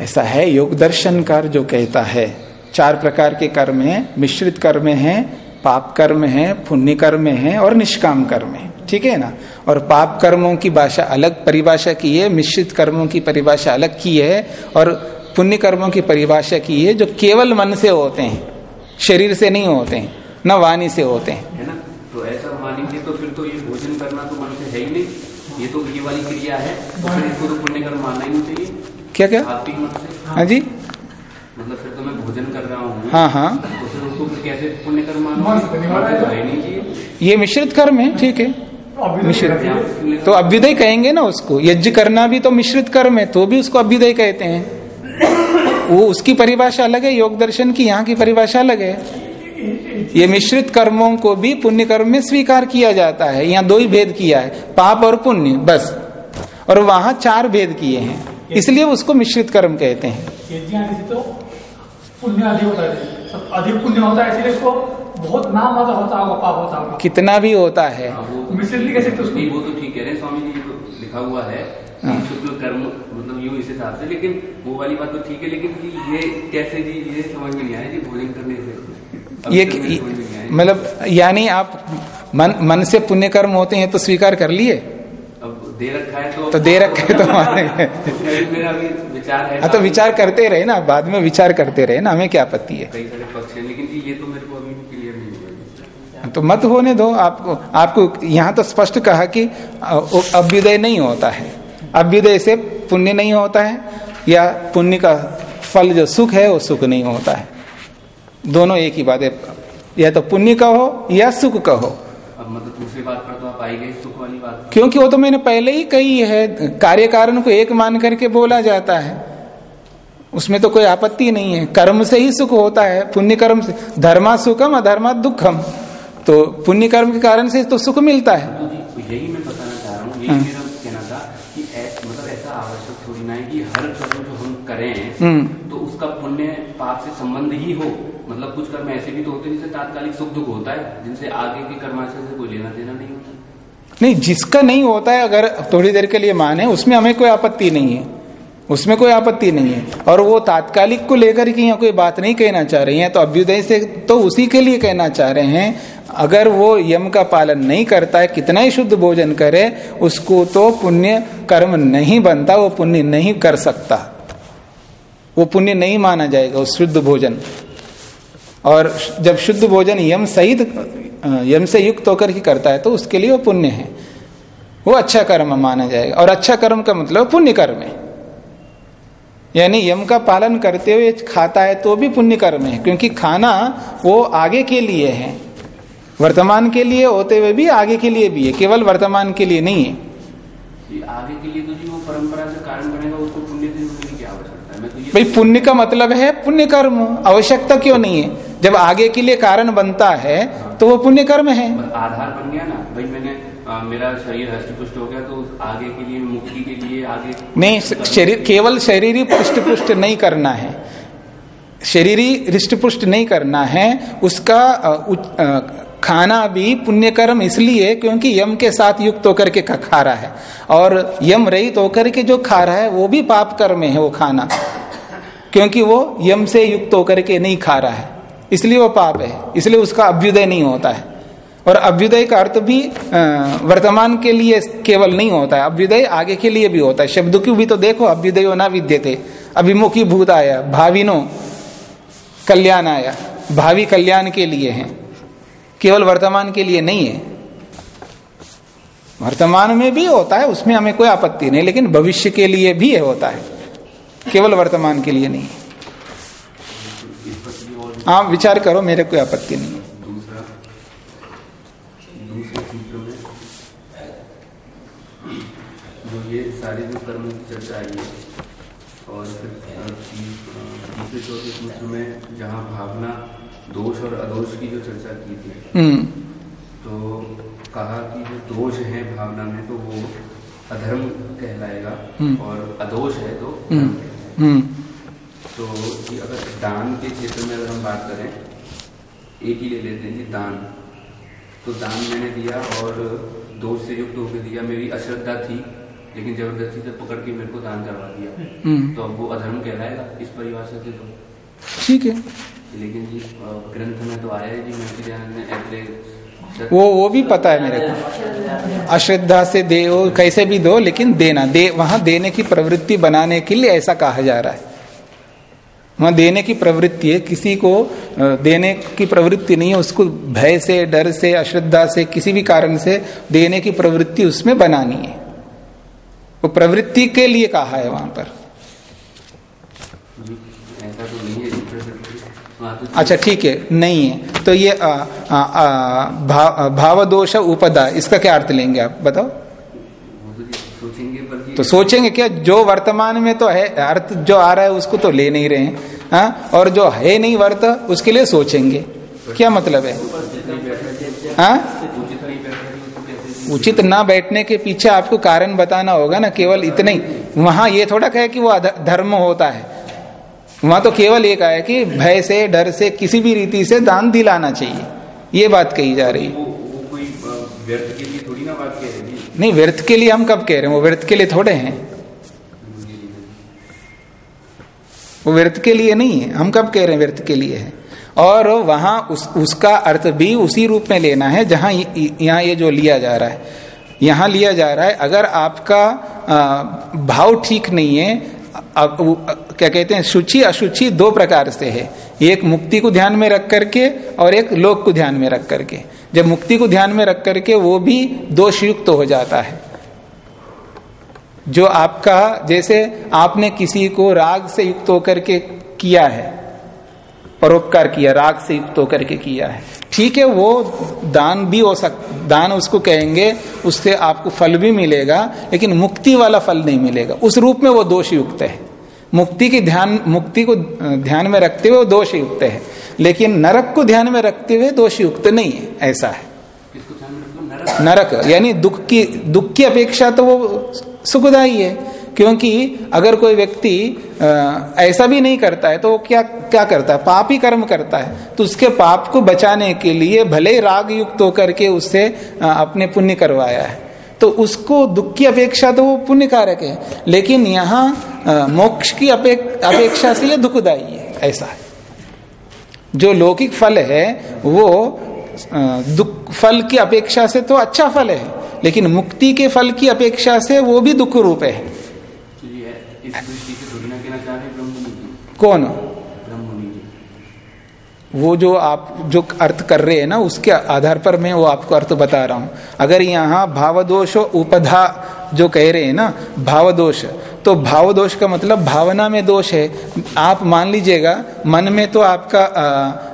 ऐसा है योग दर्शन कर जो कहता है। चार प्रकार के कर्म हैं मिश्रित कर्म हैं पाप कर्म है पुण्य कर्म है और निष्काम कर्म है। ठीक है ना? और पाप कर्मों की भाषा अलग परिभाषा की है मिश्रित कर्मों की परिभाषा अलग की है और पुण्य कर्मों की परिभाषा की है जो केवल मन से होते हैं शरीर से नहीं होते हैं न वाणी से होते हैं। है ना? तो ऐसा मानेंगे तो फिर तो ये भोजन करना तो मन से है ही नहीं। ये तो ये वाली क्रिया है तो फिर इसको तो पुण्य कर्म मानना ही नहीं चाहिए। क्या क्या? आत्मिक मन से। हाँ जी। मतलब फिर तो मैं भोजन कर रहा हूँ। हाँ हाँ। तो उसको कैसे पुण्य कर्म मानना मन से तो तो ये मिश्रित कर्म है ठीक है। मिश्रित। तो अभ्युदय कहेंगे ना उसको। यज्ञ करना भी तो मिश्रित कर्म है तो भी उसको अभ्युदय कहते हैं। वो उसकी परिभाषा अलग है योग दर्शन की यहाँ की परिभाषा अलग है। ये मिश्रित कर्मों को भी पुण्य कर्म में स्वीकार किया जाता है। यहाँ दो ही भेद किया है पाप और पुण्य बस। और वहाँ चार भेद किए हैं। इसलिए उसको मिश्रित कर्म कहते हैं। तो अधिक होता है सब अधिक पुण्य होता है इसलिए इसको बहुत नाम होता होगा पाप होता होगा। कितना भी होता है। हाँ, तो कह सकते उसको? वो तो ठीक कह रहे हैं स्वामी जी तो लिखा हुआ है हाँ। शुक्ल कर्म मतलब यूँ इस हिसाब से लेकिन वो वाली बात तो ठीक है लेकिन ये कैसे जी ये समझ में नहीं आया जी भोजन करने से। ये। मतलब यानी आप मन मन से पुण्य कर्म होते हैं तो स्वीकार कर लिए? दे रखा है तो तो दे रखे तो मानेंगे मेरा भी विचार है हाँ तो विचार करते रहे ना बाद में विचार करते रहे ना हमें क्या आपत्ति है? कई सारे पक्ष हैं लेकिन ये तो मेरे को अभी क्लियर नहीं हुआ। तो मत होने दो आपको आपको यहाँ तो स्पष्ट कहा कि अभ्युदय नहीं होता है। अभ्युदय से पुण्य नहीं होता है या पुण्य का फल जो सुख है वो सुख नहीं होता है। दोनों एक ही बात है। या तो पुण्य का हो या सुख का हो। अब मतलब दूसरी बात पर तो आप आई बात क्योंकि वो तो मैंने पहले ही कही है कार्य कारण को एक मान करके बोला जाता है। उसमें तो कोई आपत्ति नहीं है। कर्म से ही सुख होता है पुण्य कर्म से। धर्मा सुखम अधर्मा दुखम। तो पुण्य कर्म के कारण से तो सुख मिलता है। तो यही मैं बताना चाह रहा हूँ। यही हाँ। मेरा कहना था कि मतलब ऐसा आवश्यक थोड़ी ना है कि हर कर्म जो हम करें हम्म। तो उसका पुण्य पाप से संबंध ही हो। मतलब कुछ कर्म ऐसे भी तो होते हैं जिनसे तात्कालिक सुख दुख होता है जिनसे आगे के कर्माशय से कोई लेना देना नहीं होता। नहीं, जिसका नहीं होता है, अगर थोड़ी देर के लिए माने, उसमें हमें कोई आपत्ति नहीं है। उसमें कोई आपत्ति नहीं है। और वो तात्कालिक को लेकर के यहाँ कोई बात नहीं कहना चाह रही है तो अभ्युदय से तो उसी के लिए कहना चाह रहे हैं, अगर वो यम का पालन नहीं करता है, कितना ही शुद्ध भोजन करे, उसको तो पुण्य कर्म नहीं बनता, वो पुण्य नहीं कर सकता। वो पुण्य नहीं माना जाएगा, उस शुद्ध भोजन। और जब शुद्ध भोजन यम सहित यम से युक्त होकर ही करता है तो उसके लिए वो पुण्य है। वो अच्छा कर्म माना जाएगा। और अच्छा कर्म का मतलब पुण्य कर्म है। यानी यम का पालन करते हुए खाता है तो भी पुण्य कर्म है क्योंकि खाना वो आगे के लिए है। वर्तमान के लिए होते हुए भी आगे के लिए भी है केवल वर्तमान के लिए नहीं है। आगे के लिए तो जी वो परंपरा से कारण बनेगा उसको पुण्य क्या आवश्यकता है? तो भाई पुण्य का मतलब है पुण्य कर्म आवश्यकता क्यों नहीं है? जब आगे के लिए कारण बनता है तो वो पुण्य कर्म है आधार बन गया ना? भाई मैंने आ, मेरा शरीर हष्ट पुष्ट हो गया तो आगे के लिए मुक्ति के लिए आगे नहीं शरीर केवल शरीर पुष्ट पुष्ट नहीं करना है। शरीरी रिष्ट पुष्ट नहीं करना है उसका खाना भी पुण्य कर्म इसलिए क्योंकि यम के साथ युक्त होकर के खा रहा है। और यम रहित होकर के जो खा रहा है वो भी पाप कर्म है वो खाना। क्योंकि वो यम से युक्त होकर के नहीं खा रहा है। इसलिए वो पाप है, इसलिए उसका अभ्युदय नहीं होता है। और अभ्युदय का अर्थ भी वर्तमान के लिए केवल नहीं होता है, अभ्युदय आगे के लिए भी होता है। शब्द की भी तो देखो, अभ्युदय ना विद्य थे अभिमुखी भूत आया, भाविनो कल्याण आया। भावी कल्याण के लिए है, केवल वर्तमान के लिए नहीं है। वर्तमान में भी होता है, उसमें हमें कोई आपत्ति नहीं, लेकिन भविष्य के लिए भी होता है। केवल वर्तमान के लिए नहीं। आप विचार करो मेरे कोई आपत्ति नहीं है दूसरा दूसरे सूत्र में जो ये सारी जो कर्म की चर्चा आई है और फिर दूसरे चौथे सूत्र में जहाँ भावना दोष और अदोष की जो चर्चा की थी हम्म। तो कहा कि जो दोष है भावना में तो वो अधर्म कहलाएगा हम्म। और अदोष है तो हम्म। तो कि अगर दान के क्षेत्र में अगर हम बात करें एक ही ले लेते हैं कि दान। तो दान मैंने दिया और दोष से युक्त होकर दिया। मेरी अश्रद्धा थी लेकिन ज़बरदस्ती से पकड़ के मेरे को दान करवा दिया। तो अब वो अधर्म कहलाएगा इस परिभाषा से तो। ठीक है। लेकिन जी ग्रंथ में तो आया है जी मैं ध्यान में ऐसे वो वो भी पता है मेरे को। अश्रद्धा से दे कैसे भी दो लेकिन देना। दे वहाँ देने की प्रवृत्ति बनाने के लिए ऐसा कहा जा रहा है। वहाँ देने की प्रवृत्ति है किसी को देने की प्रवृत्ति नहीं है उसको भय से डर से अश्रद्धा से किसी भी कारण से देने की प्रवृत्ति उसमें बनानी है। वो प्रवृत्ति के लिए कहा है वहाँ पर। तो अच्छा ठीक है नहीं है। तो ये आ, आ, आ, भा, भाव दोष उपदा इसका क्या अर्थ लेंगे आप बताओ? तो सोचेंगे क्या जो वर्तमान में तो है अर्थ जो आ रहा है उसको तो ले नहीं रहे हैं। हाँ? और जो है नहीं वर्त उसके लिए सोचेंगे। क्या मतलब है? हाँ? उचित ना बैठने के पीछे आपको कारण बताना होगा ना केवल इतने ही। वहाँ ये थोड़ा कहे कि वो धर्म होता है। वहाँ तो केवल एक आया कि भय से डर से किसी भी रीति से दान दिलाना चाहिए। ये बात कही जा रही वो, नहीं व्यर्थ के लिए हम कब कह रहे हैं? वो व्यर्थ के लिए थोड़े हैं। वो व्यर्थ के लिए नहीं है। हम कब कह रहे हैं व्यर्थ के लिए है? और वहाँ उस, उसका अर्थ भी उसी रूप में लेना है जहाँ यहाँ ये जो लिया जा रहा है। यहाँ लिया जा रहा है अगर आपका भाव ठीक नहीं है अब क्या कहते हैं शुचि अशुचि दो प्रकार से है। एक मुक्ति को ध्यान में रख करके और एक लोक को ध्यान में रख करके। जब मुक्ति को ध्यान में रख करके वो भी दोष युक्त तो हो जाता है। जो आपका, जैसे आपने किसी को राग से युक्त होकर के किया है, परोपकार किया, राग से युक्त होकर के किया है। ठीक है, वो दान भी हो सक, दान उसको कहेंगे, उससे आपको फल भी मिलेगा, लेकिन मुक्ति वाला फल नहीं मिलेगा। उस रूप में वो दोष युक्त है। मुक्ति की ध्यान मुक्ति को ध्यान में रखते हुए दोष युक्त है। लेकिन नरक को ध्यान में रखते हुए दोष युक्त नहीं है ऐसा है। नरक। यानी दुख की दुख की अपेक्षा तो वो सुखदाई है। क्योंकि अगर कोई व्यक्ति ऐसा भी नहीं करता है तो वो क्या क्या करता है? पाप ही कर्म करता है। तो उसके पाप को बचाने के लिए भले राग युक्त होकर के उससे अपने पुण्य करवाया है। तो उसको दुख की अपेक्षा तो वो पुण्य कारक है। लेकिन यहाँ मोक्ष की अपेक्षा से ये दुखदायी है ऐसा है। जो लौकिक फल है वो दुख फल की अपेक्षा से तो अच्छा फल है लेकिन मुक्ति के फल की अपेक्षा से वो भी दुख रूप है। कौन? वो जो आप जो अर्थ कर रहे हैं ना उसके आधार पर मैं वो आपको अर्थ बता रहा हूँ। अगर यहाँ भावदोष उपधा जो कह रहे हैं ना भावदोष तो भाव दोष का मतलब भावना में दोष है। आप मान लीजिएगा मन में तो आपका आ,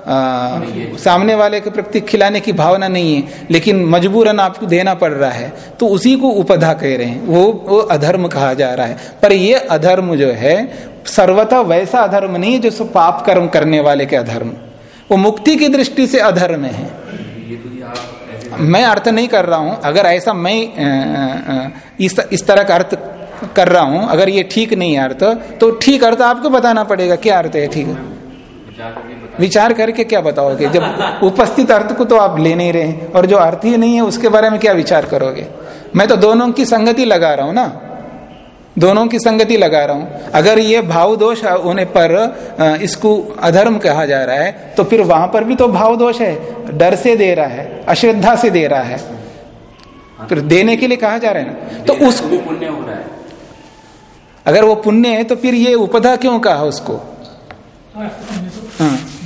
आ, सामने वाले के प्रति खिलाने की भावना नहीं है लेकिन मजबूरन आपको देना पड़ रहा है। तो उसी को उपधा कह रहे हैं। वो वो अधर्म कहा जा रहा है। पर ये अधर्म जो है सर्वथा वैसा अधर्म नहीं है जो पाप कर्म करने वाले के अधर्म। वो मुक्ति की दृष्टि से अधर्म है। मैं अर्थ नहीं कर रहा हूँ। अगर ऐसा मैं इस इस तरह का अर्थ कर रहा हूँ, अगर ये ठीक नहीं है अर्थ तो ठीक अर्थ आपको बताना पड़ेगा क्या अर्थ है ठीक। है विचार करके क्या बताओगे? जब उपस्थित अर्थ को तो आप ले नहीं रहे और जो अर्थ ही नहीं है, उसके बारे में क्या विचार करोगे? मैं तो दोनों की संगति लगा रहा हूँ ना। दोनों की संगति लगा रहा हूँ। अगर ये भाव दोष होने पर इसको अधर्म कहा जा रहा है तो फिर वहाँ पर भी तो भाव दोष है। डर से दे रहा है अश्रद्धा से दे रहा है। फिर देने के लिए कहा जा रहा है ना। तो उस पुण्य हो रहा है। अगर वो पुण्य है तो फिर ये उपधा क्यों कहा उसको? हाँ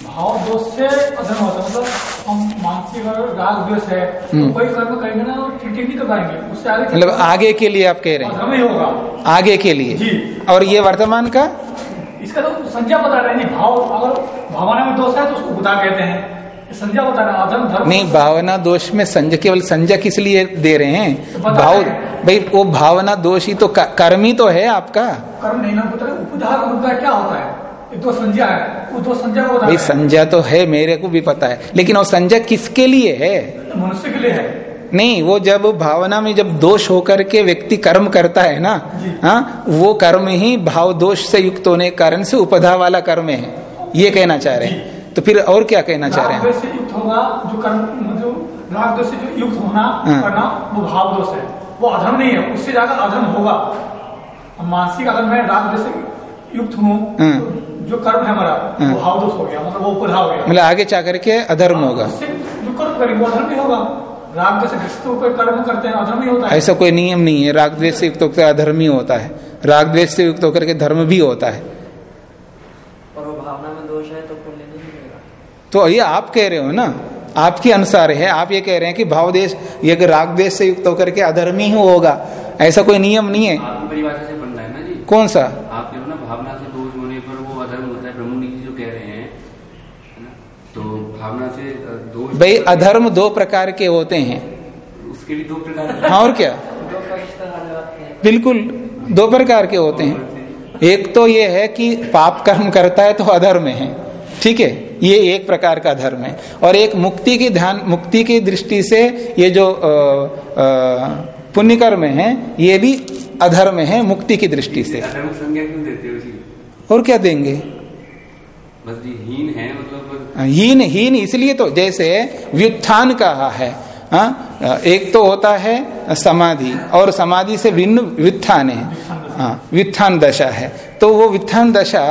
भाव दोष से अधर्म होता मतलब हम मानसिक राग द्वेष है तो हम्म। कोई कर्म करेंगे ना तो ठीक पाएँगे उससे आगे मतलब आगे के लिए आप कह रहे हैं? होगा। आगे के लिए? जी। और ये वर्तमान का? इसका तो संज्ञा बता रहे हैं भाव अगर भावना में दोष है तो उसको बुधा कहते हैं। संज्ञा बता रहे धर्म। नहीं भावना दोष में संजय केवल संज्ञा किस लिए दे रहे हैं? तो भाव भाई वो भावना दोष ही तो कर्म ही तो है आपका। कर्म नहीं ना पुत्र उपधार क्या होता है? तो संज्ञा है वो दो संज्ञा को भाई संज्ञा तो है मेरे को भी पता है। लेकिन वो संज्ञा किसके लिए है? मनुष्य के लिए है। नहीं वो जब भावना में जब दोष होकर के व्यक्ति कर्म करता है ना हाँ वो कर्म ही भाव दोष से युक्त होने के कारण से उपधा वाला कर्म है। ये कहना चाह रहे हैं। तो फिर और क्या कहना चाह रहे हैं? युक्त होगा जो कर्म जो राग दोष से जो युक्त होना हाँ। करना वो भाव दोष है। वो अधर्म नहीं है उससे ज़्यादा अधर्म होगा। मानसिक अगर मैं राग दोष से युक्त हूँ हाँ। जो कर्म है हमारा वो भाव दोष हो गया मतलब वो उपधा हो गया। मतलब आगे जा करके अधर्म होगा। जो कर्म करेंगे वो अधर्म ही होगा। राग द्वेष से कर्म करते हैं अधर्म ही होता है। ऐसा कोई नियम नहीं है। राग द्वेष से युक्त होकर अधर्म ही होता है। राग द्वेष से युक्त होकर के धर्म भी होता है। और वो भावना में दोष है तो पुण्य नहीं मिलेगा। तो ये आप कह रहे हो ना? आपके अनुसार है। आप ये कह रहे हैं कि भाव देश ये राग देश से युक्त होकर के अधर्म ही होगा ऐसा कोई नियम नहीं है? कौन सा? आप ना भावना से दोष होने पर वो अधर्म होता है ब्रह्मणि जी जो कह रहे हैं तो भावना से दोष भाई अधर्म दो प्रकार के होते हैं। उसके भी दो प्रकार हाँ। और क्या? बिल्कुल दो प्रकार के होते हैं। एक तो ये है कि पाप कर्म करता है तो अधर्म है। ठीक है ये एक प्रकार का धर्म है। और एक मुक्ति की ध्यान मुक्ति की दृष्टि से ये जो पुण्य कर्म है ये भी अधर्म है मुक्ति की दृष्टि से। और क्या देंगे? हीन है मतलब हाँ, हीन हीन इसलिए तो जैसे व्युत्थान कहा है हा? एक तो होता है समाधि और समाधि से भिन्न व्युत्थान है हाँ व्युत्थान दशा है तो वो व्युत्थान दशा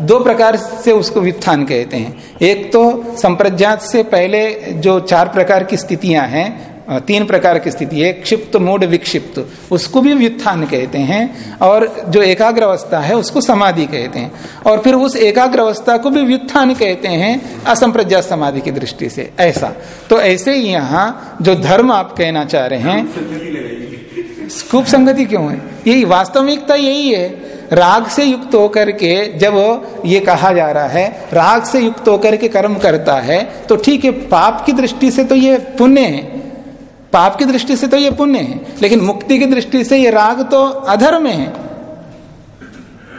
दो प्रकार से उसको व्युत्थान कहते हैं एक तो संप्रज्ञात से पहले जो चार प्रकार की स्थितियाँ हैं तीन प्रकार की स्थिति है, क्षिप्त, मूड, विक्षिप्त। उसको भी व्युत्थान कहते हैं और जो एकाग्र अवस्था है, उसको समाधि कहते हैं। और फिर उस एकाग्र अवस्था को भी व्युत्थान कहते हैं असंप्रज्ञात समाधि की दृष्टि से। ऐसा। तो ऐसे ही यहाँ जो धर्म आप कहना चाह रहे हैं, खूब संगति क्यों है? यही वास्तविकता यही है। राग से युक्त होकर के जब ये कहा जा रहा है, राग से युक्त होकर के कर्म करता है तो ठीक है, पाप की दृष्टि से तो ये पुण्य है। पाप की दृष्टि से तो ये पुण्य है, लेकिन मुक्ति की दृष्टि से ये राग तो अधर्म है।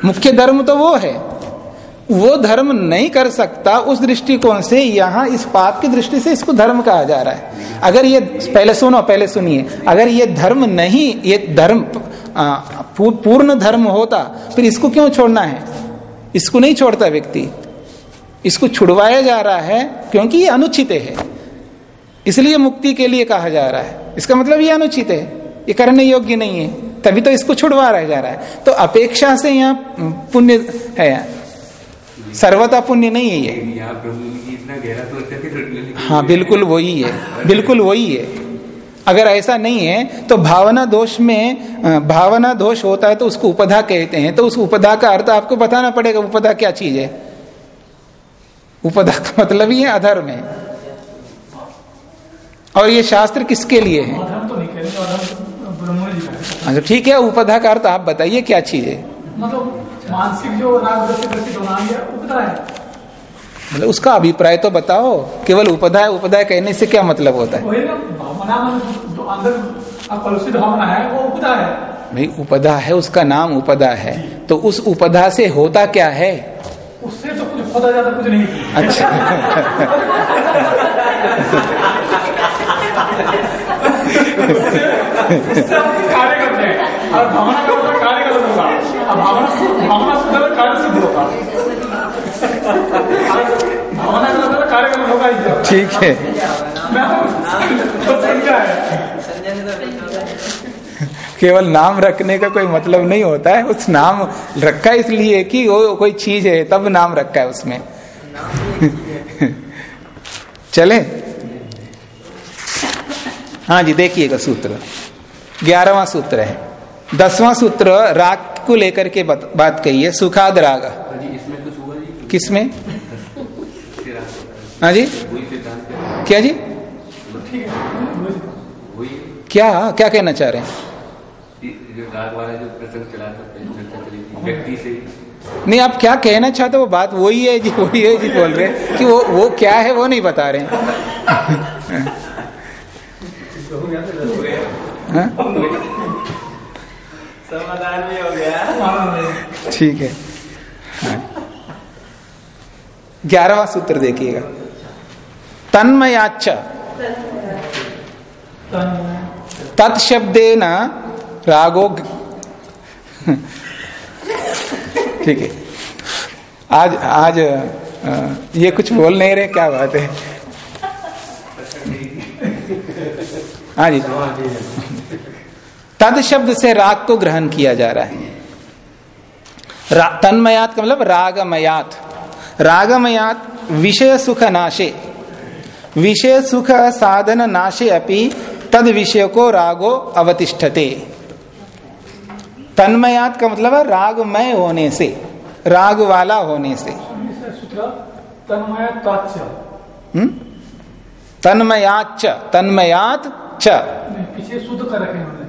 मुख्य धर्म तो वो है। वो धर्म नहीं कर सकता उस दृष्टिकोण से, यहाँ इस पाप की दृष्टि से इसको धर्म कहा जा रहा है। अगर ये, पहले सुनो, पहले सुनिए। अगर ये धर्म नहीं, ये धर्म पूर्ण धर्म होता, फिर इसको क्यों छोड़ना है? इसको नहीं छोड़ता व्यक्ति। इसको छुड़वाया जा रहा है क्योंकि ये अनुचित है। इसलिए मुक्ति के लिए कहा जा रहा है। इसका मतलब ये अनुचित है। ये करने योग्य नहीं है। तभी तो इसको छुड़वा रह जा रहा है। तो अपेक्षा से यहाँ पुण्य है सर्वता पुण्य नहीं है ये। हाँ बिल्कुल वही है। बिल्कुल वही है। अगर ऐसा नहीं है तो भावना दोष में भावना दोष होता है तो उसको उपधा कहते हैं। तो उस उपधा का अर्थ आपको बताना पड़ेगा उपधा क्या चीज़ है? उपधा का मतलब ही है अधर्म है। और ये शास्त्र किसके लिए है? अच्छा ठीक है उपधा का अर्थ आप बताइए क्या चीज़ है? मतलब मानसिक जो राग उपधा है। मतलब उसका अभिप्राय तो बताओ केवल उपधा उपधा कहने से क्या मतलब होता है? भाई उपधा है। उसका नाम उपधा है। तो उस उपधा से होता क्या है? उससे तो कुछ होता ज़्यादा कुछ नहीं। अच्छा। कार्य करते हैं भावना का कार्य गलत होगा भावना भावना शुद्ध कार्य सिद्ध होगा भावना कार्य गलत होगा ठीक है। केवल नाम रखने का कोई मतलब नहीं होता है, उस नाम रखा इसलिए कि वो कोई चीज़ है, तब नाम रखा है उसमें। चले। हाँ जी देखिएगा सूत्र। ग्यारहवा सूत्र है। दसवां सूत्र राग को लेकर के बात कही है सुखाद राग। किसमें? हाँ जी। क्या जी? क्या क्या कहना चाह रहे हैं? व्यक्ति से नहीं आप क्या कहना चाहते वो बात वही है जी वही है जी बोल रहे हैं कि वो वो क्या है वो नहीं बता रहे भी हो? ठीक है। ग्यारहवा सूत्र देखिएगा। तन्मयाच तत्शब्दे न रागो ठीक है। आज आज ये कुछ बोल नहीं रहे, क्या बात है? हाँ जी। तद शब्द से राग को ग्रहण किया जा रहा है। तन्मयात का मतलब रागमयात। रागमयात विषय सुख नाशे। विषय सुख साधन नाशे अपि तद विषय को रागो अवतिष्ठते। तन्मयात का मतलब है रागमय होने से, राग वाला होने से। तन्मयाच तन्मयात च पीछे शुद्ध कर रखे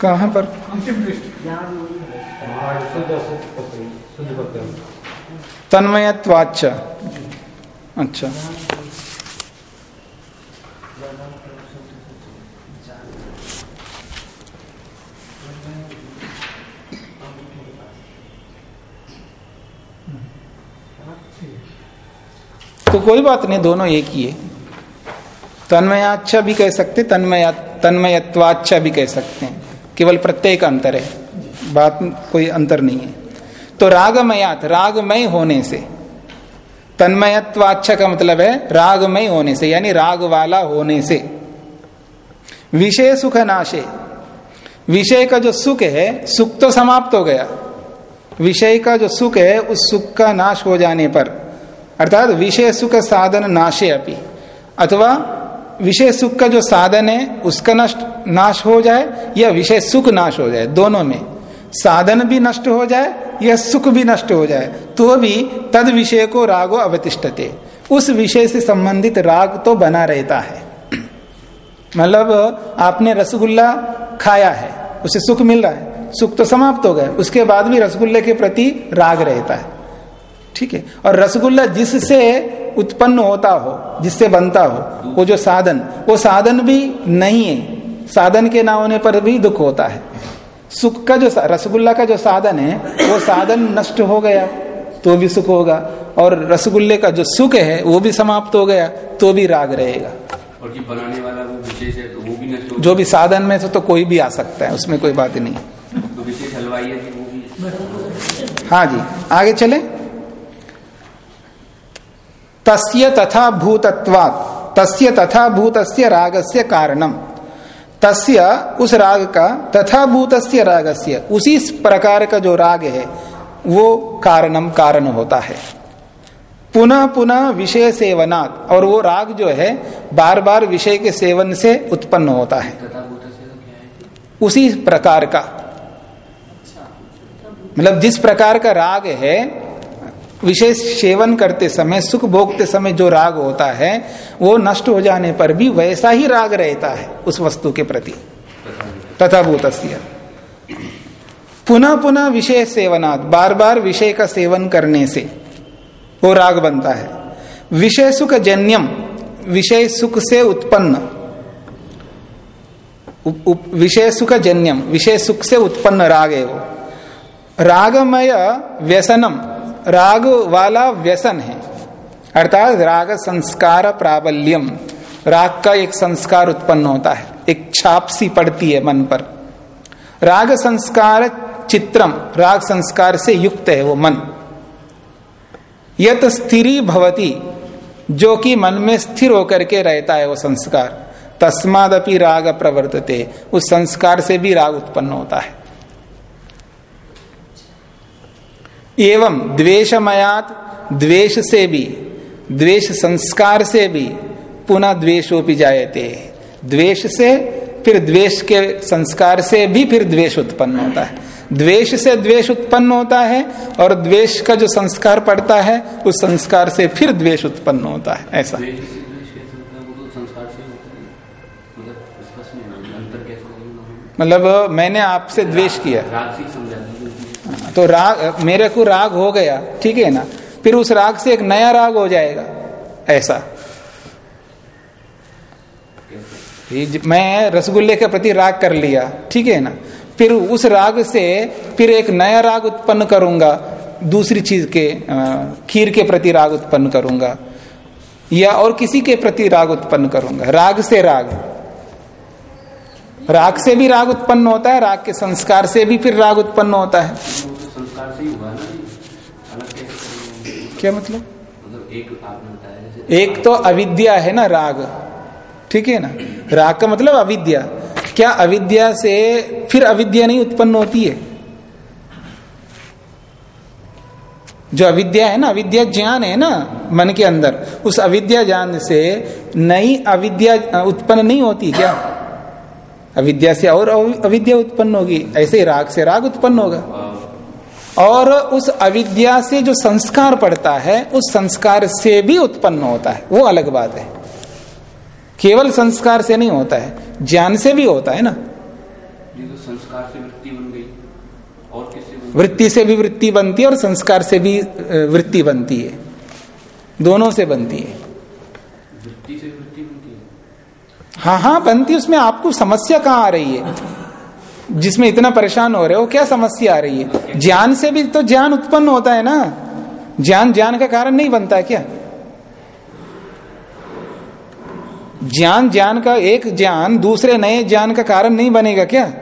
कहाँ पर? तन्मयत्वाच अच्छा। तो कोई बात नहीं, दोनों एक ही है। तन्मयाच्छा भी कह सकते, तन्मया तन्मयत्वाच्छा भी कह सकते हैं। केवल प्रत्यय का अंतर है। बात कोई अंतर नहीं है। तो रागमयात, रागमय होने से। तन्मयत्वाच्छा का मतलब है रागमय होने से, यानी राग वाला होने से। विषय सुख नाशे। विषय का जो सुख है, सुख तो समाप्त हो गया। विषय का जो सुख है, उस सुख का नाश हो जाने पर। अर्थात विषय सुख साधन नाशे अपनी अथवा विषय सुख का जो साधन है, उसका नष्ट, नाश हो जाए, या विषय सुख नाश हो जाए, दोनों में। साधन भी नष्ट हो जाए, या सुख भी नष्ट हो जाए तो भी तद विषय को रागो अवतिष्ठते। उस विषय से संबंधित राग तो बना रहता है। मतलब आपने रसगुल्ला खाया है, उसे सुख मिल रहा है, सुख तो समाप्त हो गया, उसके बाद भी रसगुल्ले के प्रति राग रहता है। ठीक है। और रसगुल्ला जिससे उत्पन्न होता हो जिससे बनता हो वो जो साधन वो साधन भी नहीं है। साधन के ना होने पर भी दुख होता है। सुख का जो रसगुल्ला का जो साधन है वो साधन नष्ट हो गया तो भी सुख होगा। और रसगुल्ले का जो सुख है वो भी समाप्त हो गया तो भी राग रहेगा। और जो बनाने वाला वो विशेष है तो वो भी नष्ट जो भी साधन में से तो कोई भी आ सकता है उसमें कोई बात नहीं तो विशेष हलवाई है जी वो भी। हाँ जी आगे चले। तस्य तथा भूतत्वात्। तस्य तथा भूतस्य रागस्य कारणम। तस्य उस राग का तथा भूतस्य रागस्य उसी प्रकार का जो राग है वो कारणम कारण होता है। पुनः पुनः विषय सेवनात् और वो राग जो है बार बार विषय के सेवन से उत्पन्न होता है। तो है? उसी प्रकार का। मतलब जिस प्रकार का राग है विशेष सेवन करते समय, सुख भोगते समय जो राग होता है, वो नष्ट हो जाने पर भी वैसा ही राग रहता है उस वस्तु के प्रति। तथा भूत पुनः पुनः विषय सेवनात् बार बार विषय का सेवन करने से वो राग बनता है। विषय सुख जन्यम, विषय सुख से उत्पन्न। विषय सुख जन्यम, विषय सुख से उत्पन्न राग है वो। रागमय व्यसनम राग वाला व्यसन है। अर्थात राग संस्कार प्राबल्यम। राग का एक संस्कार उत्पन्न होता है। एक छाप सी पड़ती है मन पर। राग संस्कार चित्रम। राग संस्कार से युक्त है वो मन। यत स्थिरी भवती, जो कि मन में स्थिर होकर के रहता है वो संस्कार। तस्मादपि राग प्रवर्तते। उस संस्कार से भी राग उत्पन्न होता है। एवं द्वेषमयात द्वेष से भी द्वेष संस्कार से भी पुनः द्वेषोपि जायते। द्वेष से फिर द्वेष के संस्कार से भी फिर द्वेष उत्पन्न होता है। द्वेष से द्वेष उत्पन्न होता है और द्वेष का जो संस्कार पड़ता है उस संस्कार से फिर द्वेष उत्पन्न होता है। ऐसा। तो मतलब मतलब मैंने आपसे द्वेष किया राग से ही समझा दीजिए तो राग, मेरे को राग हो गया, ठीक है ना? फिर उस राग से एक नया राग हो जाएगा, ऐसा। मैं रसगुल्ले के प्रति राग कर लिया, ठीक है ना? फिर उस राग से फिर एक नया राग उत्पन्न करूँगा, दूसरी चीज़ के खीर के प्रति राग उत्पन्न करूँगा, या और किसी के प्रति राग उत्पन्न करूँगा। राग से राग। राग से भी राग उत्पन्न होता है, राग के संस्कार से भी फिर राग उत्पन्न होता है। से ही हुआ ना अलग कैसे क्या मतलब? मतलब एक आपने बताया एक तो अविद्या है ना राग। ठीक है ना? राग का मतलब अविद्या। क्या अविद्या से फिर अविद्या नहीं उत्पन्न होती है? जो अविद्या है ना अविद्या ज्ञान है ना मन के अंदर उस अविद्या ज्ञान से नई अविद्या उत्पन्न नहीं होती क्या? अविद्या से और अविद्या उत्पन्न होगी। ऐसे ही राग से राग उत्पन्न होगा। और उस अविद्या से जो संस्कार पड़ता है उस संस्कार से भी उत्पन्न होता है। वो अलग बात है। केवल संस्कार से नहीं होता है ज्ञान से भी होता है ना। तो संस्कार से वृत्ति बन गई। और किससे वृत्ति से भी वृत्ति बनती है और संस्कार से भी वृत्ति बनती है। दोनों से बनती है। वृत्ति से वृत्ति बनती है। हाँ हाँ बनती है उसमें आपको समस्या कहाँ आ रही है? जिसमें इतना परेशान हो रहे हो, क्या समस्या आ रही है? ज्ञान से भी तो ज्ञान उत्पन्न होता है ना? ज्ञान ज्ञान का कारण नहीं बनता क्या? ज्ञान ज्ञान का एक ज्ञान दूसरे नए ज्ञान का कारण नहीं बनेगा क्या?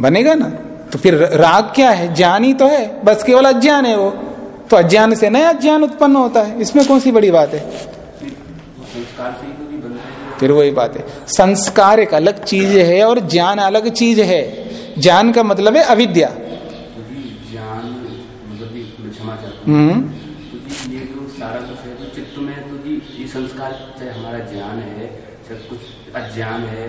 बनेगा ना? तो फिर राग क्या है? ज्ञान ही तो है, बस केवल अज्ञान है वो। तो अज्ञान से नया ज्ञान उत्पन्न होता है। इसमें कौन सी बड़ी बात है फिर वही बात है। संस्कार एक अलग चीज़ है और ज्ञान अलग चीज़ है। ज्ञान का मतलब है अविद्या। तो ज्ञान मतलब जी मैं क्षमा चाहता हूँ। हम्म। तो जी ये जो सारा कुछ है तो चित्त में तो संस्कार चाहे हमारा ज्ञान है चाहे कुछ अज्ञान है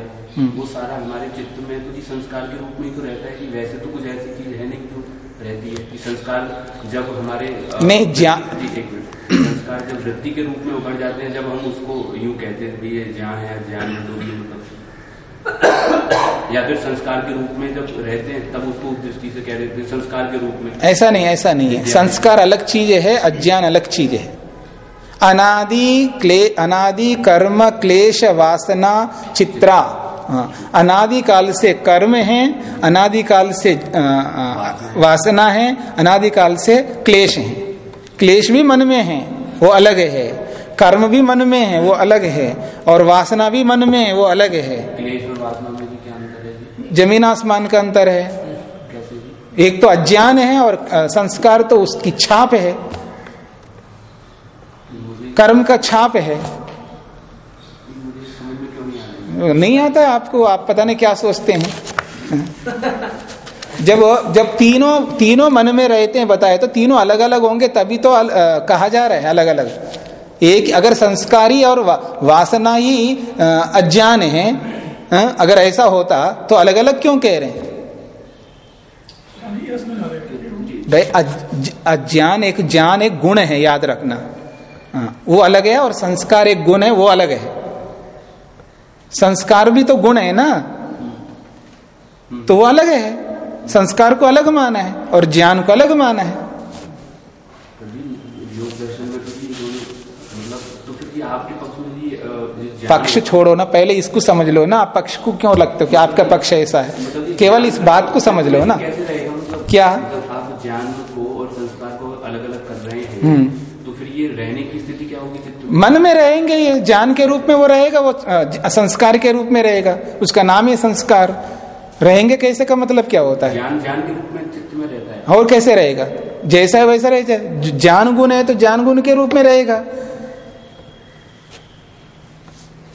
वो सारा हमारे चित्त में तो जी संस्कार के रूप में तो रहता है कि वैसे तो कुछ ऐसी चीज़ है नहीं जो रहती है कि संस्कार जब हमारे नहीं, ज्ञान-। संस्कार जब वृत्ति के रूप में उभर जाते हैं जब हम उसको यूँ कहते हैं ये ज्ञान है ज्ञान दूरी मतलब। या फिर संस्कार के रूप में जब रहते हैं तब उसको उस दृष्टि से कह देते हैं संस्कार के रूप में। ऐसा नहीं ऐसा नहीं है। संस्कार अलग चीज़ है अज्ञान अलग चीज़ है। अनादि क्ले अनादि कर्म क्लेश वासना चित्रा। हाँ, अनादि काल से कर्म है अनादि काल से वासना है अनादि काल से क्लेश है। क्लेश भी मन में है वो अलग है। कर्म भी मन में है वो अलग है। और वासना भी मन में है वो अलग है। क्लेश और वासना में भी क्या अंतर है जी? ज़मीन आसमान का अंतर है। एक तो अज्ञान है और संस्कार तो उसकी छाप है। कर्म का छाप है। नहीं आ है आता है आपको आप पता नहीं क्या सोचते हैं। जब जब तीनों तीनों मन में रहते हैं बताए तो तीनों अलग अलग होंगे तभी तो अल, अ, कहा जा रहा है अलग अलग एक अगर संस्कारी और वा, वासना ही अज्ञान है अ, अगर ऐसा होता तो अलग अलग क्यों कह रहे हैं? आ है भाई अज्ञान एक ज्ञान एक गुण है याद रखना। हाँ, वो अलग है और संस्कार एक गुण है वो अलग है। संस्कार भी तो गुण है ना? तो वो अलग है। संस्कार को अलग माना है और ज्ञान को अलग माना है। इन्होंने मतलब तो पक्ष छोड़ो ना पहले इसको समझ लो ना। आप पक्ष को क्यों लगते हो कि आपका पक्ष ऐसा है? केवल इस बात को समझ लो ना। मतलब क्या? मतलब आप ज्ञान को और संस्कार को अलग अलग कर रहे हैं हम्म। तो फिर ये रहने की स्थिति क्या होगी चित्त में? मन में रहेंगे ये ज्ञान के रूप में वो रहेगा वो संस्कार के रूप में रहेगा उसका नाम ही संस्कार। रहेंगे कैसे का मतलब क्या होता है? ज्ञान ज्ञान के रूप में चित्त में रहता है। और कैसे रहेगा? जैसा है वैसा रह जाए। ज- ज्ञान गुण है तो ज्ञान गुण के रूप में रहेगा।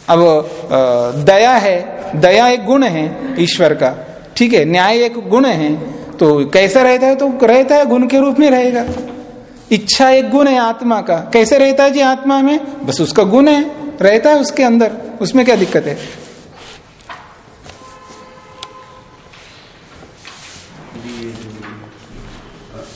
अब दया है दया एक गुण है ईश्वर का। ठीक है न्याय एक गुण है तो कैसा रहता है तो रहता है गुण के रूप में रहेगा। इच्छा एक गुण है आत्मा का। कैसे रहता है जी आत्मा में? बस उसका गुण है रहता है उसके अंदर। उसमें क्या दिक्कत है?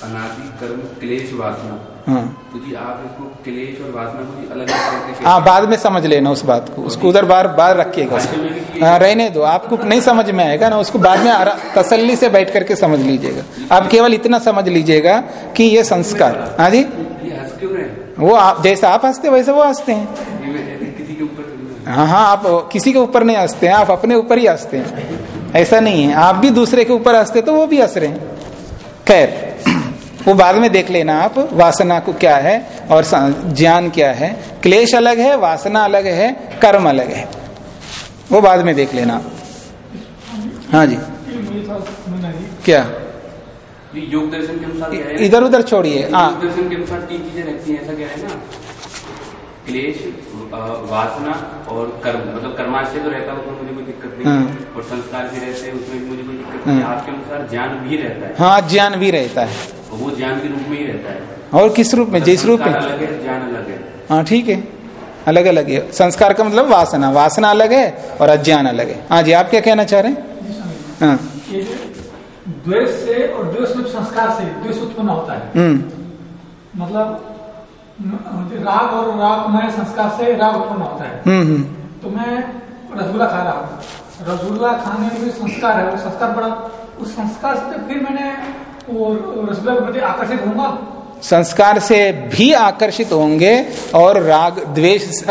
अनादि कर्म क्लेश वासना हाँ। तो जी आप इसको क्लेश और वासना को अलग हाँ बाद में समझ लेना उस बात को। उसको उधर बार बार रखिएगा। उसको हाँ रहने दो। आपको नहीं समझ में आएगा ना उसको बाद में तसल्ली से बैठ करके समझ लीजिएगा। आप केवल इतना समझ लीजिएगा कि ये संस्कार। हाँ जी? वो आप जैसा आप हँसते वैसे वो हँसते हैं। हाँ हाँ आप किसी के ऊपर नहीं हँसते हैं आप अपने ऊपर ही हँसते हैं। ऐसा नहीं है। आप भी दूसरे के ऊपर हँसते तो वो भी हंस रहे हैं। खैर। वो बाद में देख लेना आप वासना को क्या है और ज्ञान क्या है। क्लेश अलग है वासना अलग है कर्म अलग है। वो बाद में देख लेना आप। हाँ जी। क्या? योग दर्शन के अनुसार इधर उधर छोड़िए। हाँ। योग दर्शन के अनुसार तीन चीज़ें रहती हैं ऐसा क्या है ना? क्लेश वासना और कर्म। मतलब कर्माशय तो रहता है उसमें मुझे कोई दिक्कत नहीं। हाँ। और संस्कार भी रहते हैं उसमें भी मुझे कोई दिक्कत नहीं। हाँ। आपके अनुसार ज्ञान भी रहता है। हाँ ज्ञान भी रहता है। और वो ज्ञान के रूप में ही रहता है। और किस रूप में? जिस रूप में? अलग ज्ञान अलग है। हाँ ठीक है। अलग अलग है। संस्कार का मतलब वासना। वासना अलग है और अज्ञान अलग है। हाँ जी आप क्या कहना चाह रहे हैं? हाँ। द्वेष से और द्वेष रूप संस्कार से द्वेष उत्पन्न होता है। हम्म। मतलब राग और रागमय संस्कार से राग उत्पन्न होता है। हम्म हम्म। तो मैं रसगुल्ला खा रहा हूँ। रसगुल्ला खाने में जो संस्कार है। वो संस्कार बड़ा उस संस्कार से तो फिर मैंने रसगुल्ला के प्रति आकर्षित होऊँगा? संस्कार से भी आकर्षित होंगे और राग द्वेष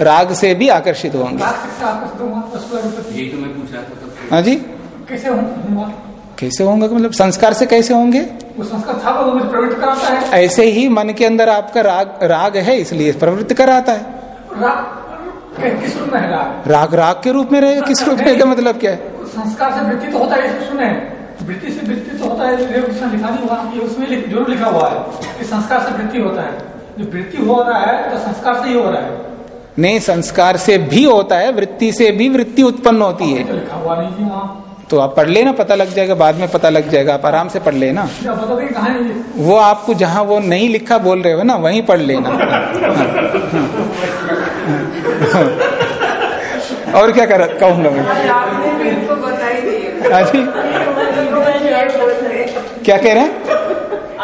राग से भी आकर्षित होंगे। राग से कैसे आकर्षित होऊँगा? रसगुल्ला के प्रति यही तो मैं पूछ रहा था सबसे हाँ जी? कैसे होऊँगा? कैसे होंगे? मतलब संस्कार से कैसे होंगे? संस्कार था वो मुझे प्रवृत्त कराता है। ऐसे ही मन के अंदर आपका राग राग है इसलिए प्रवृत्ति कराता है। राग किस रूप में है राग? राग राग के रूप में रहेगा किस रूप में का मतलब क्या है? संस्कार से वृत्ति तो होता है सुने वृत्ति से वृत्ति तो होता है ये उसमें लिखा नहीं हुआ ये उसमें लिख- ज़रूर लिखा हुआ है कि संस्कार से वृत्ति होता है। जो वृत्ति हो रहा है तो संस्कार से ही हो रहा है। नहीं संस्कार से भी होता है वृत्ति से भी वृत्ति उत्पन्न होती है। तो लिखा हुआ नहीं तो आप पढ़ लेना पता लग जाएगा बाद में पता लग जाएगा आप आराम से पढ़ लेना। कहा वो आपको जहाँ वो नहीं लिखा बोल रहे हो ना वहीं पढ़ लेना। और क्या कर कहूँगा मैं। आपने भी इनको बता ही दिया हाँ जी बोल रहे क्या कह रहे हैं?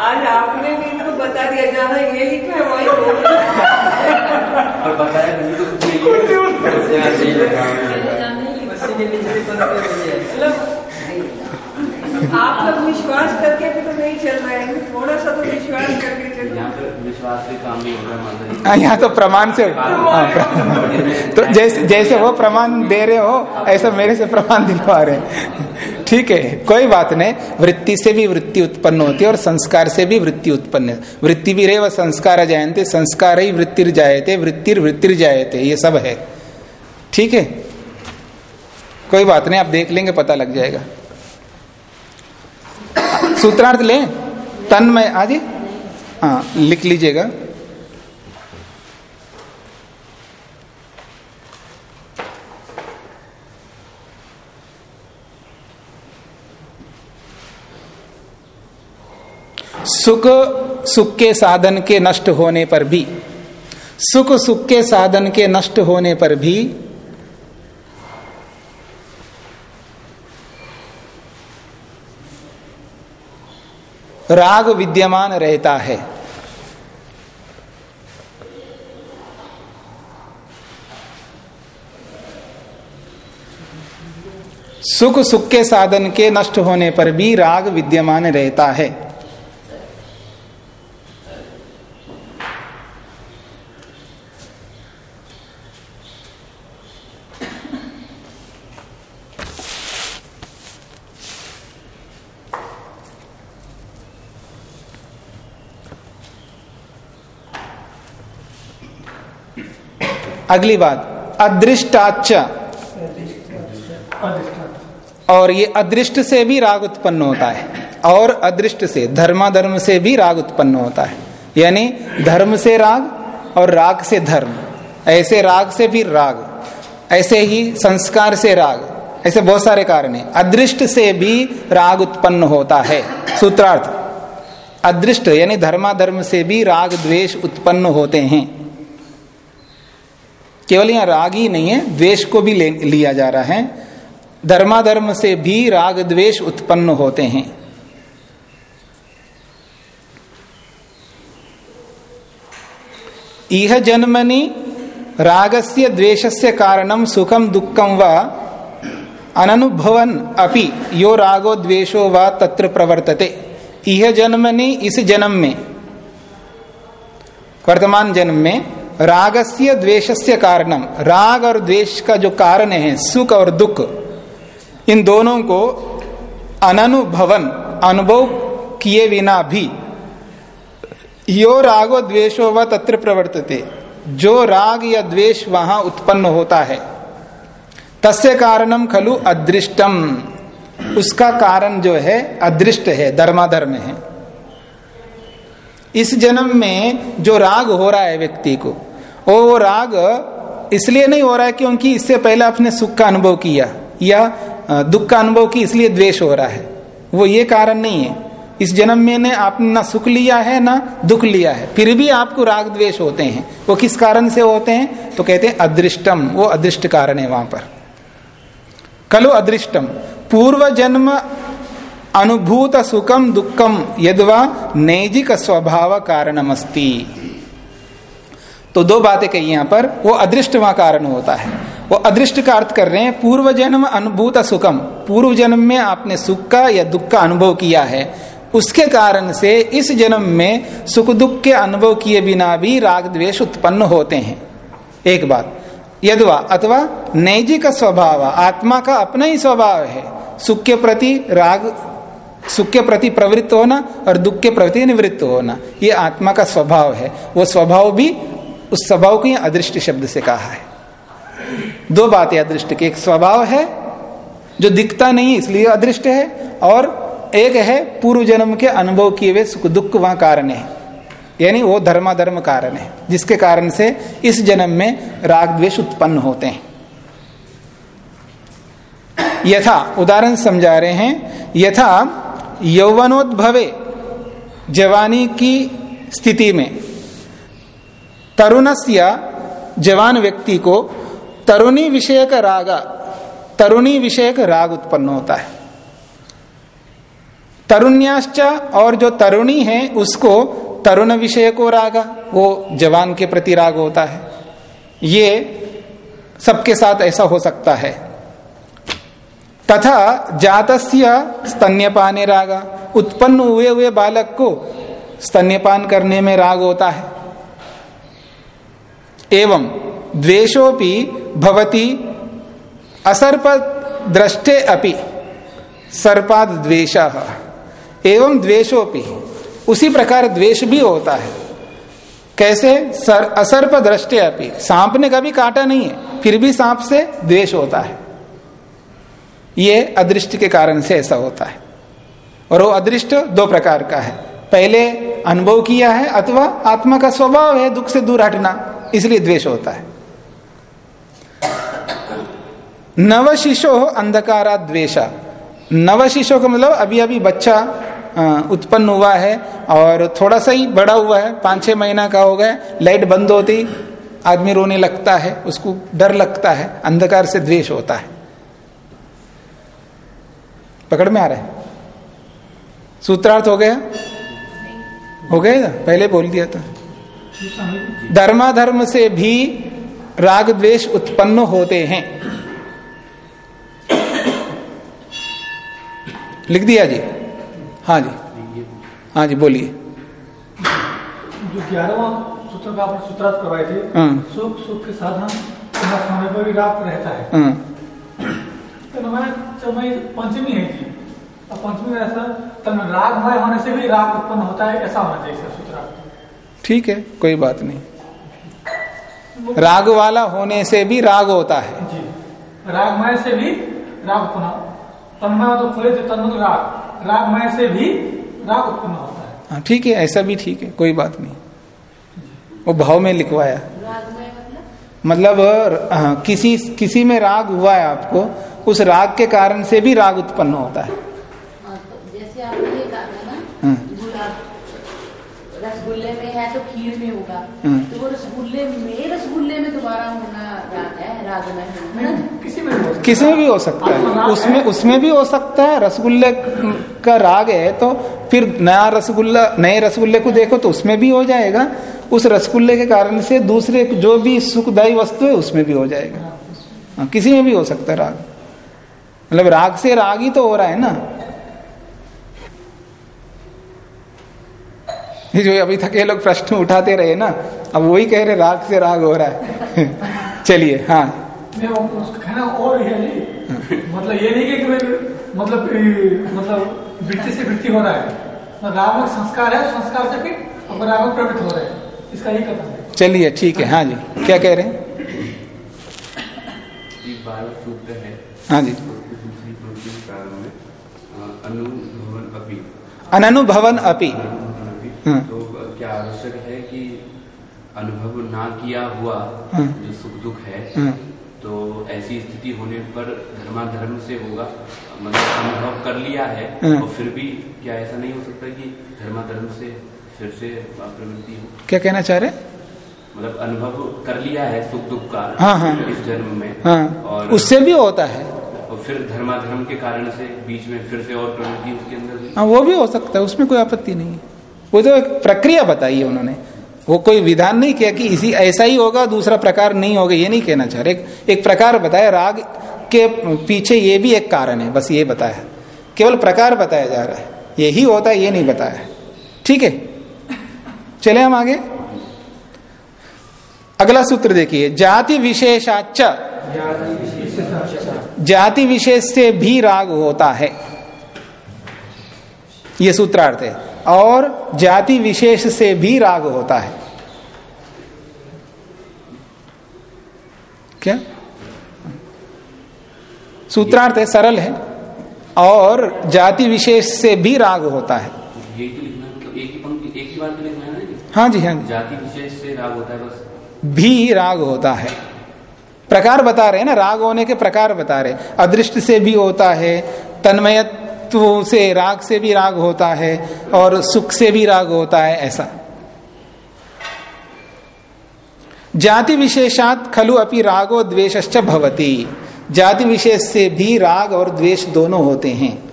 आज आपने भी तो बता दिया जहाँ ये लिखा है वही और बताया नहीं तो कुछ नहीं। लिखा मतलब आप लोग विश्वास करके भी तो नहीं चल रहे हैं थोड़ा सा तो विश्वास करके चलो। यहाँ पर विश्वास से काम नहीं होगा माता हाँ, यहाँ तो प्रमाण से हाँ, तो जैसे जैसे वो प्रमाण दे रहे हो ऐसा मेरे से प्रमाण दिलवा रहे हैं। ठीक है कोई बात नहीं। वृत्ति से भी वृत्ति उत्पन्न होती है और संस्कार से भी वृत्ति उत्पन्न वृत्ति भी रेव संस्कार जायते संस्कार ही वृत्तिर जायते वृत्तिर वृत्तिर जायते ये सब है। ठीक है? कोई बात नहीं आप देख लेंगे पता लग जाएगा। सूत्रार्थ ले। तन में आदि। हाँ लिख लीजिएगा। सुख सुख के साधन के नष्ट होने पर भी, सुख सुख के साधन के नष्ट होने पर भी राग विद्यमान रहता है। सुख सुख के साधन के नष्ट होने पर भी राग विद्यमान रहता है। अगली बात अदृष्टाच और ये अदृष्ट से भी राग उत्पन्न होता है, और अदृष्ट से, धर्माधर्म से भी राग उत्पन्न होता है। यानी धर्म से राग और राग से धर्म। ऐसे राग से भी राग, ऐसे ही संस्कार से राग, ऐसे बहुत सारे कारण है। अदृष्ट से भी राग उत्पन्न होता है, सूत्रार्थ। अदृष्ट यानी धर्माधर्म से भी राग द्वेष उत्पन्न होते हैं। केवल यहाँ राग ही नहीं है, द्वेष को भी लिया जा रहा है। धर्माधर्म से भी राग द्वेष उत्पन्न होते हैं। इह जन्मनि रागस्य द्वेषस्य कारणम सुखम दुखम व अनुभवन अपि यो रागो द्वेषो व तत्र प्रवर्तते। इह जन्मनि इस जन्म में, वर्तमान जन्म में रागस्य द्वेषस्य कारणम राग और द्वेष का जो कारण है, सुख और दुख, इन दोनों को अननुभवन, अनुभव किए बिना भी, यो रागो द्वेषो व तत्र प्रवर्तते। जो राग या द्वेष वहाँ उत्पन्न होता है, तस्य कारणम खलु अदृष्टम। उसका कारण जो है, अदृष्ट है, धर्माधर्म है। इस जन्म में जो राग हो रहा है व्यक्ति को वो राग इसलिए नहीं हो रहा है क्योंकि इससे पहले आपने सुख का अनुभव किया, या दुख का अनुभव की इसलिए द्वेष हो रहा है। वो ये कारण नहीं है। इस जन्म में ने आपने ना सुख लिया है, ना दुख लिया है। फिर भी आपको राग द्वेष होते हैं। वो किस कारण से होते हैं? तो कहते हैं अदृष्टम। वो अदृष्ट कारण है वहाँ पर। कलो अदृष्टम। पूर्व जन्म अनुभूत सुखम दुखम यदवा नैजिक स्वभाव कारणमस्ती। तो दो बातें कही यहाँ पर, वो अदृष्ट वहाँ कारण होता है। वो अदृष्ट का अर्थ कर रहे हैं, पूर्व जन्म अनुभूत सुखम। पूर्व जन्म में आपने सुख का या दुख का अनुभव किया है। उसके कारण से इस जन्म में सुख दुख के अनुभव किए बिना भी राग द्वेष उत्पन्न होते हैं। एक बात, यदवा अथवा नैजिक स्वभाव, आत्मा का अपना ही स्वभाव है। सुख के प्रति राग, सुख के प्रति प्रवृत्त होना और दुख के प्रति निवृत्त होना, ये आत्मा का स्वभाव है। वो स्वभाव भी उस स्वभाव को अदृष्ट शब्द से कहा है। दो बातें अदृष्ट की, एक स्वभाव है, जो दिखता नहीं, इसलिए अदृष्ट है, और एक है पूर्व जन्म के अनुभव किए हुए सुख दुख वहाँ कारण है। यानी वो धर्माधर्म कारण है, जिसके कारण से इस जन्म में राग द्वेष उत्पन्न होते हैं। यथा, उदाहरण समझा रहे हैं, यथा यौवनोद्भवे जवानी की स्थिति में तरुणस्य जवान व्यक्ति को तरुणी विषय का राग, तरुणी विषय का राग उत्पन्न होता है। तरुण्याश्च और जो तरुणी है, उसको तरुण विषय को राग, वो जवान के प्रति राग होता है। ये सबके साथ ऐसा हो सकता है। तथा जातस्य स्तन्यपाने राग, उत्पन्न हुए हुए बालक को स्तन्यपान करने में राग होता है। एवं द्वेषोपि भवती असर्प दृष्टे अपि सर्पाद द्वेष एवं द्वेषोपि उसी प्रकार द्वेष भी होता है। कैसे? सर असर्प दृष्टे अपि। सांप ने कभी काटा नहीं है, फिर भी सांप से द्वेष होता है। ये अदृष्ट के कारण से ऐसा होता है। और वो अदृष्ट दो प्रकार का है। पहले अनुभव किया है अथवा आत्मा का स्वभाव है, दुख से दूर हटना, इसलिए द्वेष होता है। नव शिशो अंधकारा द्वेषा। नव शिशो का मतलब अभी अभी बच्चा उत्पन्न हुआ है और थोड़ा सा ही बड़ा हुआ है, पाँच छह महीना का हो गया, लाइट बंद होती, आदमी रोने लगता है, उसको डर लगता है, अंधकार से द्वेष होता है। पकड़ में आ रहा है? सूत्रार्थ हो गया हो गया था पहले बोल दिया था। धर्माधर्म से भी राग द्वेष उत्पन्न होते हैं। लिख दिया जी। हाँ जी। हाँ जी बोलिए। जो ग्यारहवा सूत्र का आपने सूत्रार्थ करवाए थे हाँ। सुख सुख के साधन होने पर भी राग रहता है। हाँ, तो पंचमी है जी। पंचमी ऐसा तब रागमय होने से भी राग उत्पन्न होता है ऐसा होना चाहिए सूत्रार्थ ठीक है कोई बात नहीं। राग वाला होने से भी राग होता है। जी। रागमय से भी राग उत्पन्न तन्मय तो खुले थे तन्मय राग। रागमय से भी राग उत्पन्न होता है। हाँ ठीक है ऐसा भी ठीक है कोई बात नहीं। वो भाव में लिखवाया। मतलब? मतलब हाँ, किसी किसी में राग हुआ है आपको उस राग के कारण से भी राग उत्पन्न होता हाँ, तो जैसे आपने ये कहा था ना हाँ। गुलाब रसगुल्ले। में है तो खीर में होगा। हाँ। तो वो रसगुल्ले में रसगुल्ले में दोबारा होना? किसी में भी हो सकता है। किसी में भी हो सकता है। उसमें उसमें भी हो सकता है रसगुल्ले का राग है तो फिर नया रसगुल्ला नए रसगुल्ले को देखो तो उसमें भी हो जाएगा। उस रसगुल्ले के कारण से दूसरे जो भी सुखदायी वस्तु है उसमें भी हो जाएगा। हाँ, किसी में भी हो सकता है राग। मतलब राग से राग ही तो हो रहा है ना। ये जो अभी तक ये लोग प्रश्न उठाते रहे ना अब वही कह रहे राग से राग हो रहा है। चलिए हाँ। और मतलब ये नहीं कि मतलब मतलब वृत्ति से वृत्ति हो रहा है। मतलब संस्कार है संस्कार से फिर अब रागमक प्रवृत्त हो रहे हैं। इसका ये कथन है। चलिए ठीक है हाँ जी। क्या कह रहे हैं? है। हाँ जी। अनुभवन अपी। अनुभवन अपी। हाँ। तो क्या आवश्यक है कि अनुभव ना किया हुआ हाँ। जो सुख दुख है हाँ। तो ऐसी स्थिति होने पर धर्माधर्म से होगा मतलब अनुभव कर लिया है हाँ। और फिर भी क्या ऐसा नहीं हो सकता कि धर्माधर्म से फिर से प्रवृत्ति हो क्या कहना चाह रहे मतलब अनुभव कर लिया है सुख दुख का हाँ, हाँ। इस जन्म में हाँ और उससे भी होता है और फिर धर्माधर्म के कारण से बीच में फिर से और प्रवृत्ति उसके अंदर हाँ वो भी हो सकता है उसमें कोई आपत्ति नहीं है वो तो एक प्रक्रिया बताई है उन्होंने। वो कोई विधान नहीं किया कि इसी ऐसा ही होगा दूसरा प्रकार नहीं होगा ये नहीं कहना चाह रहे। एक, एक प्रकार बताया राग के पीछे ये भी एक कारण है बस ये बताया। केवल प्रकार बताया जा रहा है। यही होता है ये नहीं बताया। ठीक है? चले हम आगे। अगला सूत्र देखिए जाति विशेषाच जाति विशेष से भी राग होता है। ये सूत्रार्थ है। और जाति विशेष से भी राग होता है। क्या? सूत्रार्थ है सरल है। और जाति विशेष से भी राग होता है। तो है, तो लिखना है जी? हाँ जी जाति विशेष से राग होता है बस। भी राग होता है। प्रकार बता रहे हैं ना राग होने के प्रकार बता रहे अदृष्ट से भी होता है तन्मयत्व से राग से भी राग होता है और सुख से भी राग होता है ऐसा। जाति विशेषात खलु अपि रागो द्वेषश्च भवति। जाति विशेष से भी राग और द्वेष दोनों होते हैं।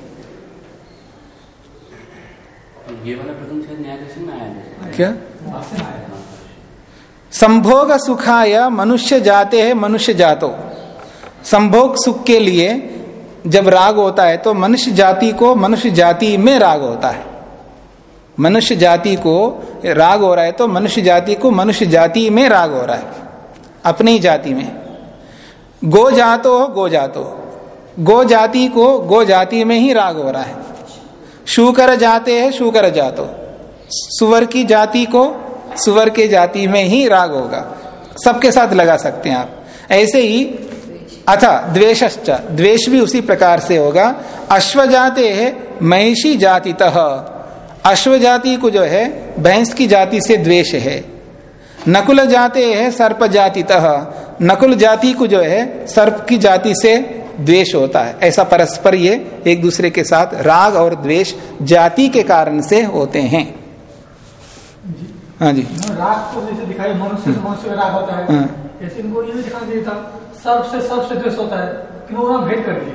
ये वाला प्रथम शायद न्याय में आया क्या? संभोग सुखाय मनुष्य जाते हैं मनुष्य जातो। संभोग सुख के लिए जब राग होता है तो मनुष्य जाति को मनुष्य जाति में राग होता है। मनुष्य जाति को राग हो रहा है तो मनुष्य जाति को मनुष्य जाति में राग हो रहा है। अपनी जाति में। गो जातो हो, गो जातो गो जाति को गो जाति में ही राग हो रहा है। शूकर जाते हैं, शूकर जातो। सुवर की जाति को सुवर के जाति में ही राग होगा। सबके साथ लगा सकते हैं आप। ऐसे ही अथा द्वेश्च द्वेष भी उसी प्रकार से होगा। अश्व जाते है महिषी जाति अश्व जाति को जो है भैंस की जाति से द्वेष है। नकुल जाते है सर्प जाति तह नकुल जाति को जो है सर्प की जाति से द्वेष होता है। ऐसा परस्पर ये एक दूसरे के साथ राग और द्वेष जाति के कारण से होते हैं। हाँ जी। राग को जैसे दिखाई मनुष्य से मनुष्य राग होता है। हाँ। ऐसे इनको ये भी दिखाई दिया सबसे से द्वेष होता है। कि वो वहाँ भेद कर दिए?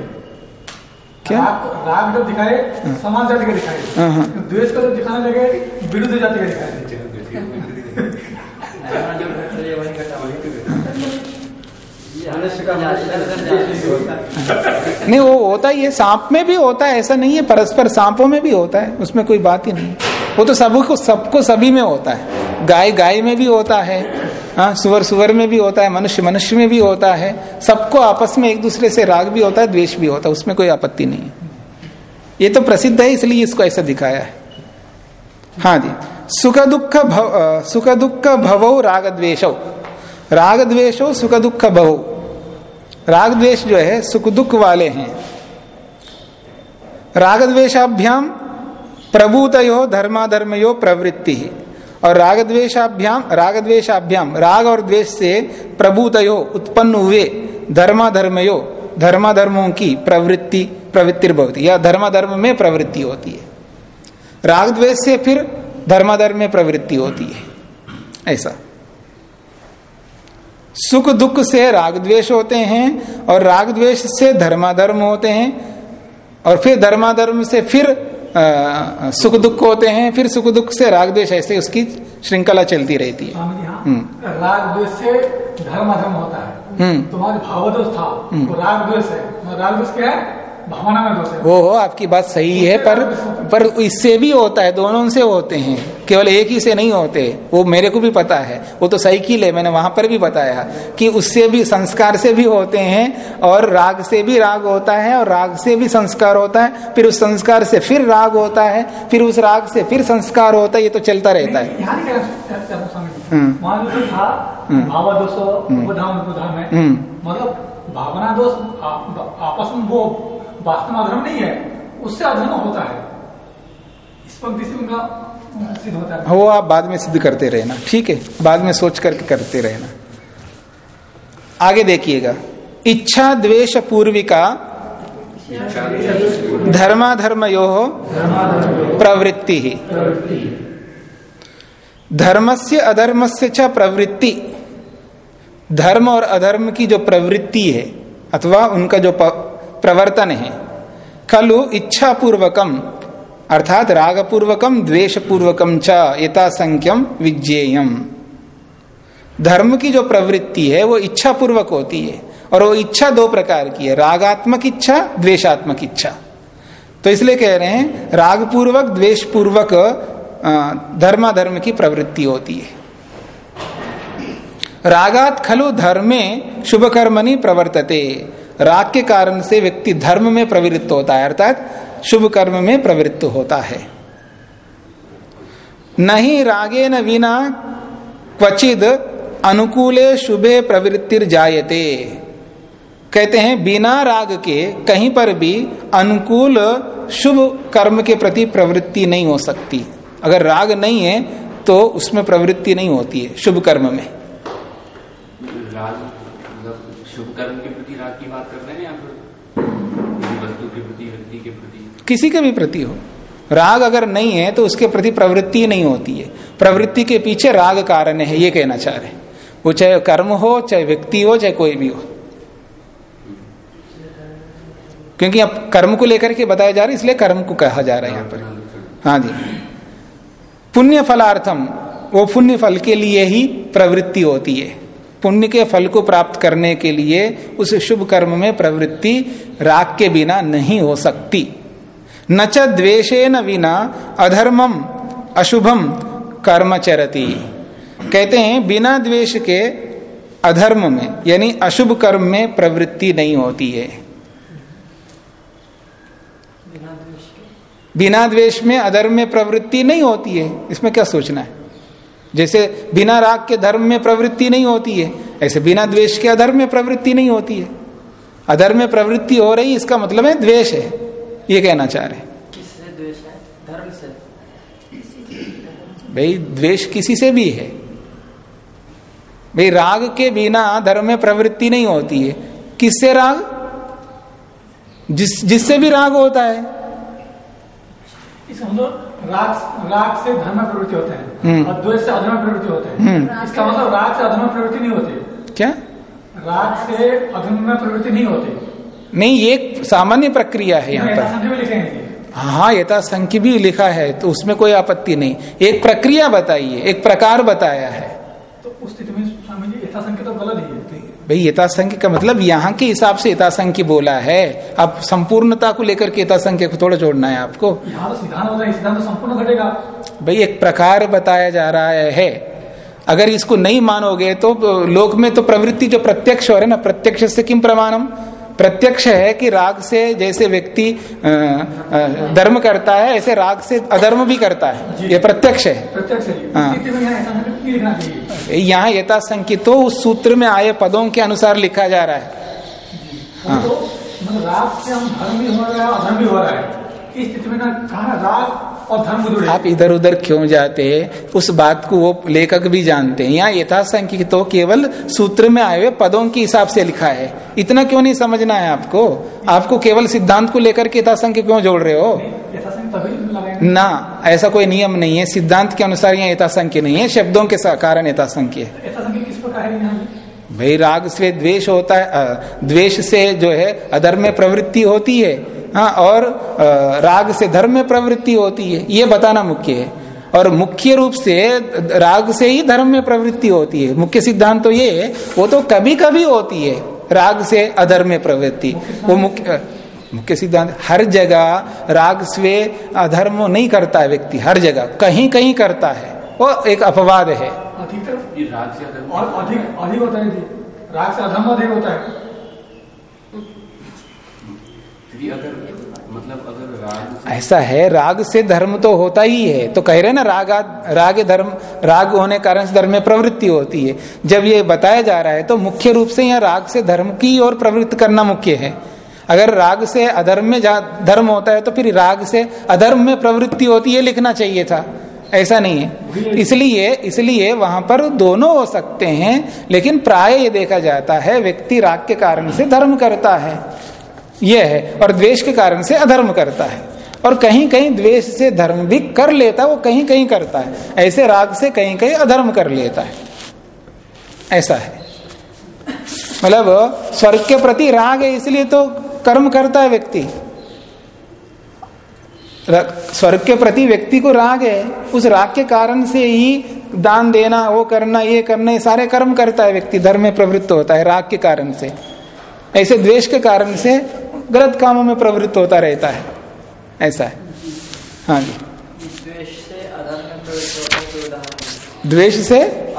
क्या? राग राग जब दिखाए समान जाति का दिखाए। हाँ, हाँ। द्वेष का जब दिखाने लगे विरुद्ध जाति का दिखाए। नहीं वो होता ही है। सांप में भी होता है ऐसा नहीं है। परस्पर सांपों में भी होता है। उसमें कोई बात ही नहीं वो तो सबको सबको सभी में होता है। गाय गाय में भी होता है। हाँ सुअर सुअर में भी होता है। मनुष्य मनुष्य में भी होता है। सबको आपस में एक दूसरे से राग भी होता है, द्वेष भी होता है। उसमें कोई आपत्ति नहीं है। ये तो प्रसिद्ध है, इसलिए इसको ऐसा दिखाया है। हाँ जी। सुख दुख भव सुख दुख भवो राग द्वेशो राग द्वेशो सुख दुख भवो। राग द्वेष जो है, सुख दुख वाले हैं। राग द्वेशाभ्याम प्रभूतयो धर्माधर्मयो प्रवृत्ति। ही और राग द्वेशाभ्याम राग और द्वेष से प्रभूतयो उत्पन्न हुए धर्माधर्मयो, धर्माधर्मों की प्रवृत्ति प्रवृत्ति या धर्माधर्म में प्रवृत्ति होती है। राग द्वेष से फिर धर्माधर्म में प्रवृत्ति होती है। ऐसा। सुख दुख से राग द्वेष होते हैं और राग द्वेष से धर्माधर्म होते हैं। और फिर धर्माधर्म से फिर आ, सुख दुख होते हैं फिर सुख दुख से राग द्वेष ऐसे उसकी श्रृंखला चलती रहती है। हाँ। हम्म। राग द्वेष से धर्म अधर्म होता है। तुम्हारे तुम्हारे भावदोष था। वो राग द्वेष है। तो राग द्वेष क्या है? भावना में दोष है वो हो आपकी बात सही है पर पर इससे भी होता है दोनों से होते हैं। केवल एक ही से नहीं होते वो मेरे को भी पता है। वो तो साइकिल है मैंने वहाँ पर भी बताया कि उससे भी संस्कार से भी होते हैं और राग से भी राग होता है और राग से भी संस्कार होता है। फिर उस संस्कार से फिर राग होता है फिर उस राग से फिर संस्कार होता है ये तो चलता रहता है। हम्म। वहाँ जो था भावदोष उपधाम उपधाम है। हम्म। मतलब भावना दोष आपस में वो वास्तव अधर्म नहीं है, उससे अधर्म होता है। इस पंक्ति से उनका सिद्ध होता है। वो आप बाद में सिद्ध करते रहना। ठीक है, बाद में सोच करके करते रहना। आगे देखिएगा। इच्छा द्वेष पूर्विका धर्माधर्म यो प्रवृत्ति। ही धर्मस्य अधर्मस्य च प्रवृत्ति। धर्म और अधर्म की जो प्रवृत्ति है, अथवा उनका जो प्रवर्तन है। खलु इच्छा पूर्वकम अर्थात राग पूर्वकम द्वेष पूर्वकम च यथा संख्यम विज्ञेयम। धर्म की जो प्रवृत्ति है, वो इच्छा पूर्वक होती है, और वो इच्छा दो प्रकार की है, रागात्मक इच्छा, द्वेषात्मक इच्छा। तो इसलिए कह रहे हैं राग पूर्वक द्वेष पूर्वक धर्माधर्म की प्रवृत्ति होती है। रागात खलु धर्मे शुभ कर्मणि प्रवर्तते। राग के कारण से व्यक्ति धर्म में प्रवृत्त होता है, अर्थात शुभ कर्म में प्रवृत्त होता है। नहीं रागे न विना क्वचिद अनुकूले शुभे प्रवृत्तिर जायते। कहते हैं, बिना राग के कहीं पर भी अनुकूल शुभ कर्म के प्रति प्रवृत्ति नहीं हो सकती। अगर राग नहीं है तो उसमें प्रवृत्ति नहीं होती है, शुभ कर्म में। शुभ कर्म के प्रति राग की बात कर रहे हैं या फिर वस्तु के प्रति, व्यक्ति के प्रति? किसी के भी प्रति हो। राग अगर नहीं है तो उसके प्रति प्रवृत्ति नहीं होती है। प्रवृत्ति के पीछे राग कारण है, ये कहना चाह रहे वो चाहे कर्म हो, चाहे व्यक्ति हो, चाहे कोई भी हो। क्योंकि अब कर्म को लेकर के बताया जा रहा है, इसलिए कर्म को कहा जा रहा है यहाँ पर। हाँ जी। पुण्य फलार्थम, वो पुण्य फल के लिए ही प्रवृत्ति होती है। पुण्य के फल को प्राप्त करने के लिए उस शुभ कर्म में प्रवृत्ति राग के बिना नहीं हो सकती। न च द्वेशेन बिना अधर्मम अशुभम कर्म चरती। कहते हैं, बिना द्वेष के अधर्म में, यानी अशुभ कर्म में प्रवृत्ति नहीं होती है। बिना द्वेष में अधर्म में प्रवृत्ति नहीं होती है। इसमें क्या सोचना है? जैसे बिना राग के धर्म में प्रवृत्ति नहीं होती है ऐसे बिना द्वेष के अधर्म में प्रवृत्ति नहीं होती है। अधर्म में प्रवृत्ति हो रही इसका मतलब है द्वेष है ये कहना चाह रहे किससे द्वेष है? धर्म से। भाई द्वेष किसी से भी है। भाई राग के बिना धर्म में प्रवृत्ति नहीं होती है। किससे राग? जिस जिससे भी राग होता है। इसका राग राग से धर्म प्रवृत्ति होता है हम्म। और द्वेष से अधर्म प्रवृत्ति होते है। हम्म। इसका मतलब राग से अधर्म प्रवृत्ति नहीं होती। क्या? राग से अधर्म प्रवृत्ति नहीं होती। नहीं ये एक सामान्य प्रक्रिया है यहाँ पर। हाँ। यथा संख्य भी लिखा है तो उसमें कोई आपत्ति नहीं। एक प्रक्रिया बताइए एक प्रकार बताया है। तो उस स्थिति में स्वामी जी यथा संख्या तो गलत है। भाई यथासंघ का मतलब यहाँ के हिसाब से यथासंख्य बोला है। अब संपूर्णता को लेकर के यथासंघ को थोड़ा जोड़ना है आपको। यहाँ तो सिद्धांत होता है सिद्धांत तो संपूर्ण घटेगा। भाई एक प्रकार बताया जा रहा है। अगर इसको नहीं मानोगे तो लोक में तो प्रवृत्ति जो प्रत्यक्ष हो रहा है ना प्रत्यक्ष से किम प्रमाणम? प्रत्यक्ष है कि राग से जैसे व्यक्ति धर्म करता है ऐसे राग से अधर्म भी करता है। ये प्रत्यक्ष है। हाँ। यहाँ यथा संकित तो उस सूत्र में आए पदों के अनुसार लिखा जा रहा है। हाँ। तो मतलब राग से हम धर्म भी हो रहा है अधर्म भी हो रहा है। इस स्थिति में ना कहा राग और धर्म को आप इधर उधर क्यों जाते हैं? उस बात को वो लेखक भी जानते हैं। यहाँ यथासंख्य तो केवल सूत्र में आए हुए पदों के हिसाब से लिखा है। इतना क्यों नहीं समझना है आपको? आपको केवल सिद्धांत को लेकर के यथासंख्य क्यों जोड़ रहे हो? लगाएँगे ना ऐसा कोई नियम नहीं है। सिद्धांत के अनुसार यहाँ यथासंख्य नहीं है। शब्दों के कारण यथासंख्य है। भाई राग से द्वेष होता है द्वेष से जो है अधर्म में प्रवृत्ति होती है। हाँ और राग से धर्म में प्रवृत्ति होती है, ये बताना मुख्य है। और मुख्य रूप से राग से ही धर्म में प्रवृत्ति होती है। मुख्य सिद्धांत तो ये वो तो कभी कभी होती है, राग से अधर्म में प्रवृत्ति। वो मुख्य मुख्य सिद्धांत, हर जगह राग से अधर्म नहीं करता है व्यक्ति, हर जगह कहीं कहीं करता है। वो एक अपवाद है। और अधिक अधिक होता है राग से अधर्म अधिक होता है। मतलब ऐसा है, राग से धर्म तो होता ही है। तो कह रहे ना, राग राग धर्म, राग होने कारण से धर्म में प्रवृत्ति होती है। जब ये बताया जा रहा है तो मुख्य रूप से यहाँ राग से धर्म की ओर प्रवृत्त करना मुख्य है। अगर राग से अधर्म में जहाँ धर्म होता है तो फिर राग से अधर्म में प्रवृत्ति होती है, लिखना चाहिए था। ऐसा नहीं है। इसलिए इसलिए वहाँ पर दोनों हो सकते हैं, लेकिन प्राय ये देखा जाता है, व्यक्ति राग के कारण से धर्म करता है। यह है, और द्वेष के कारण से अधर्म करता है। और कहीं कहीं द्वेष से धर्म भी कर लेता है, वो कहीं कहीं करता है। ऐसे राग से कहीं कहीं अधर्म कर लेता है। ऐसा है। मतलब स्वर्ग के प्रति राग है, इसलिए तो कर्म करता है व्यक्ति। स्वर्ग के प्रति व्यक्ति को राग है, उस राग के कारण से ही दान देना, वो करना, ये करना, ये सारे कर्म करता है व्यक्ति, धर्म में प्रवृत्त होता है राग के कारण से। ऐसे द्वेष के कारण से गलत कामों में प्रवृत्त होता रहता है। ऐसा है। हाँ जी। द्वेष से है है।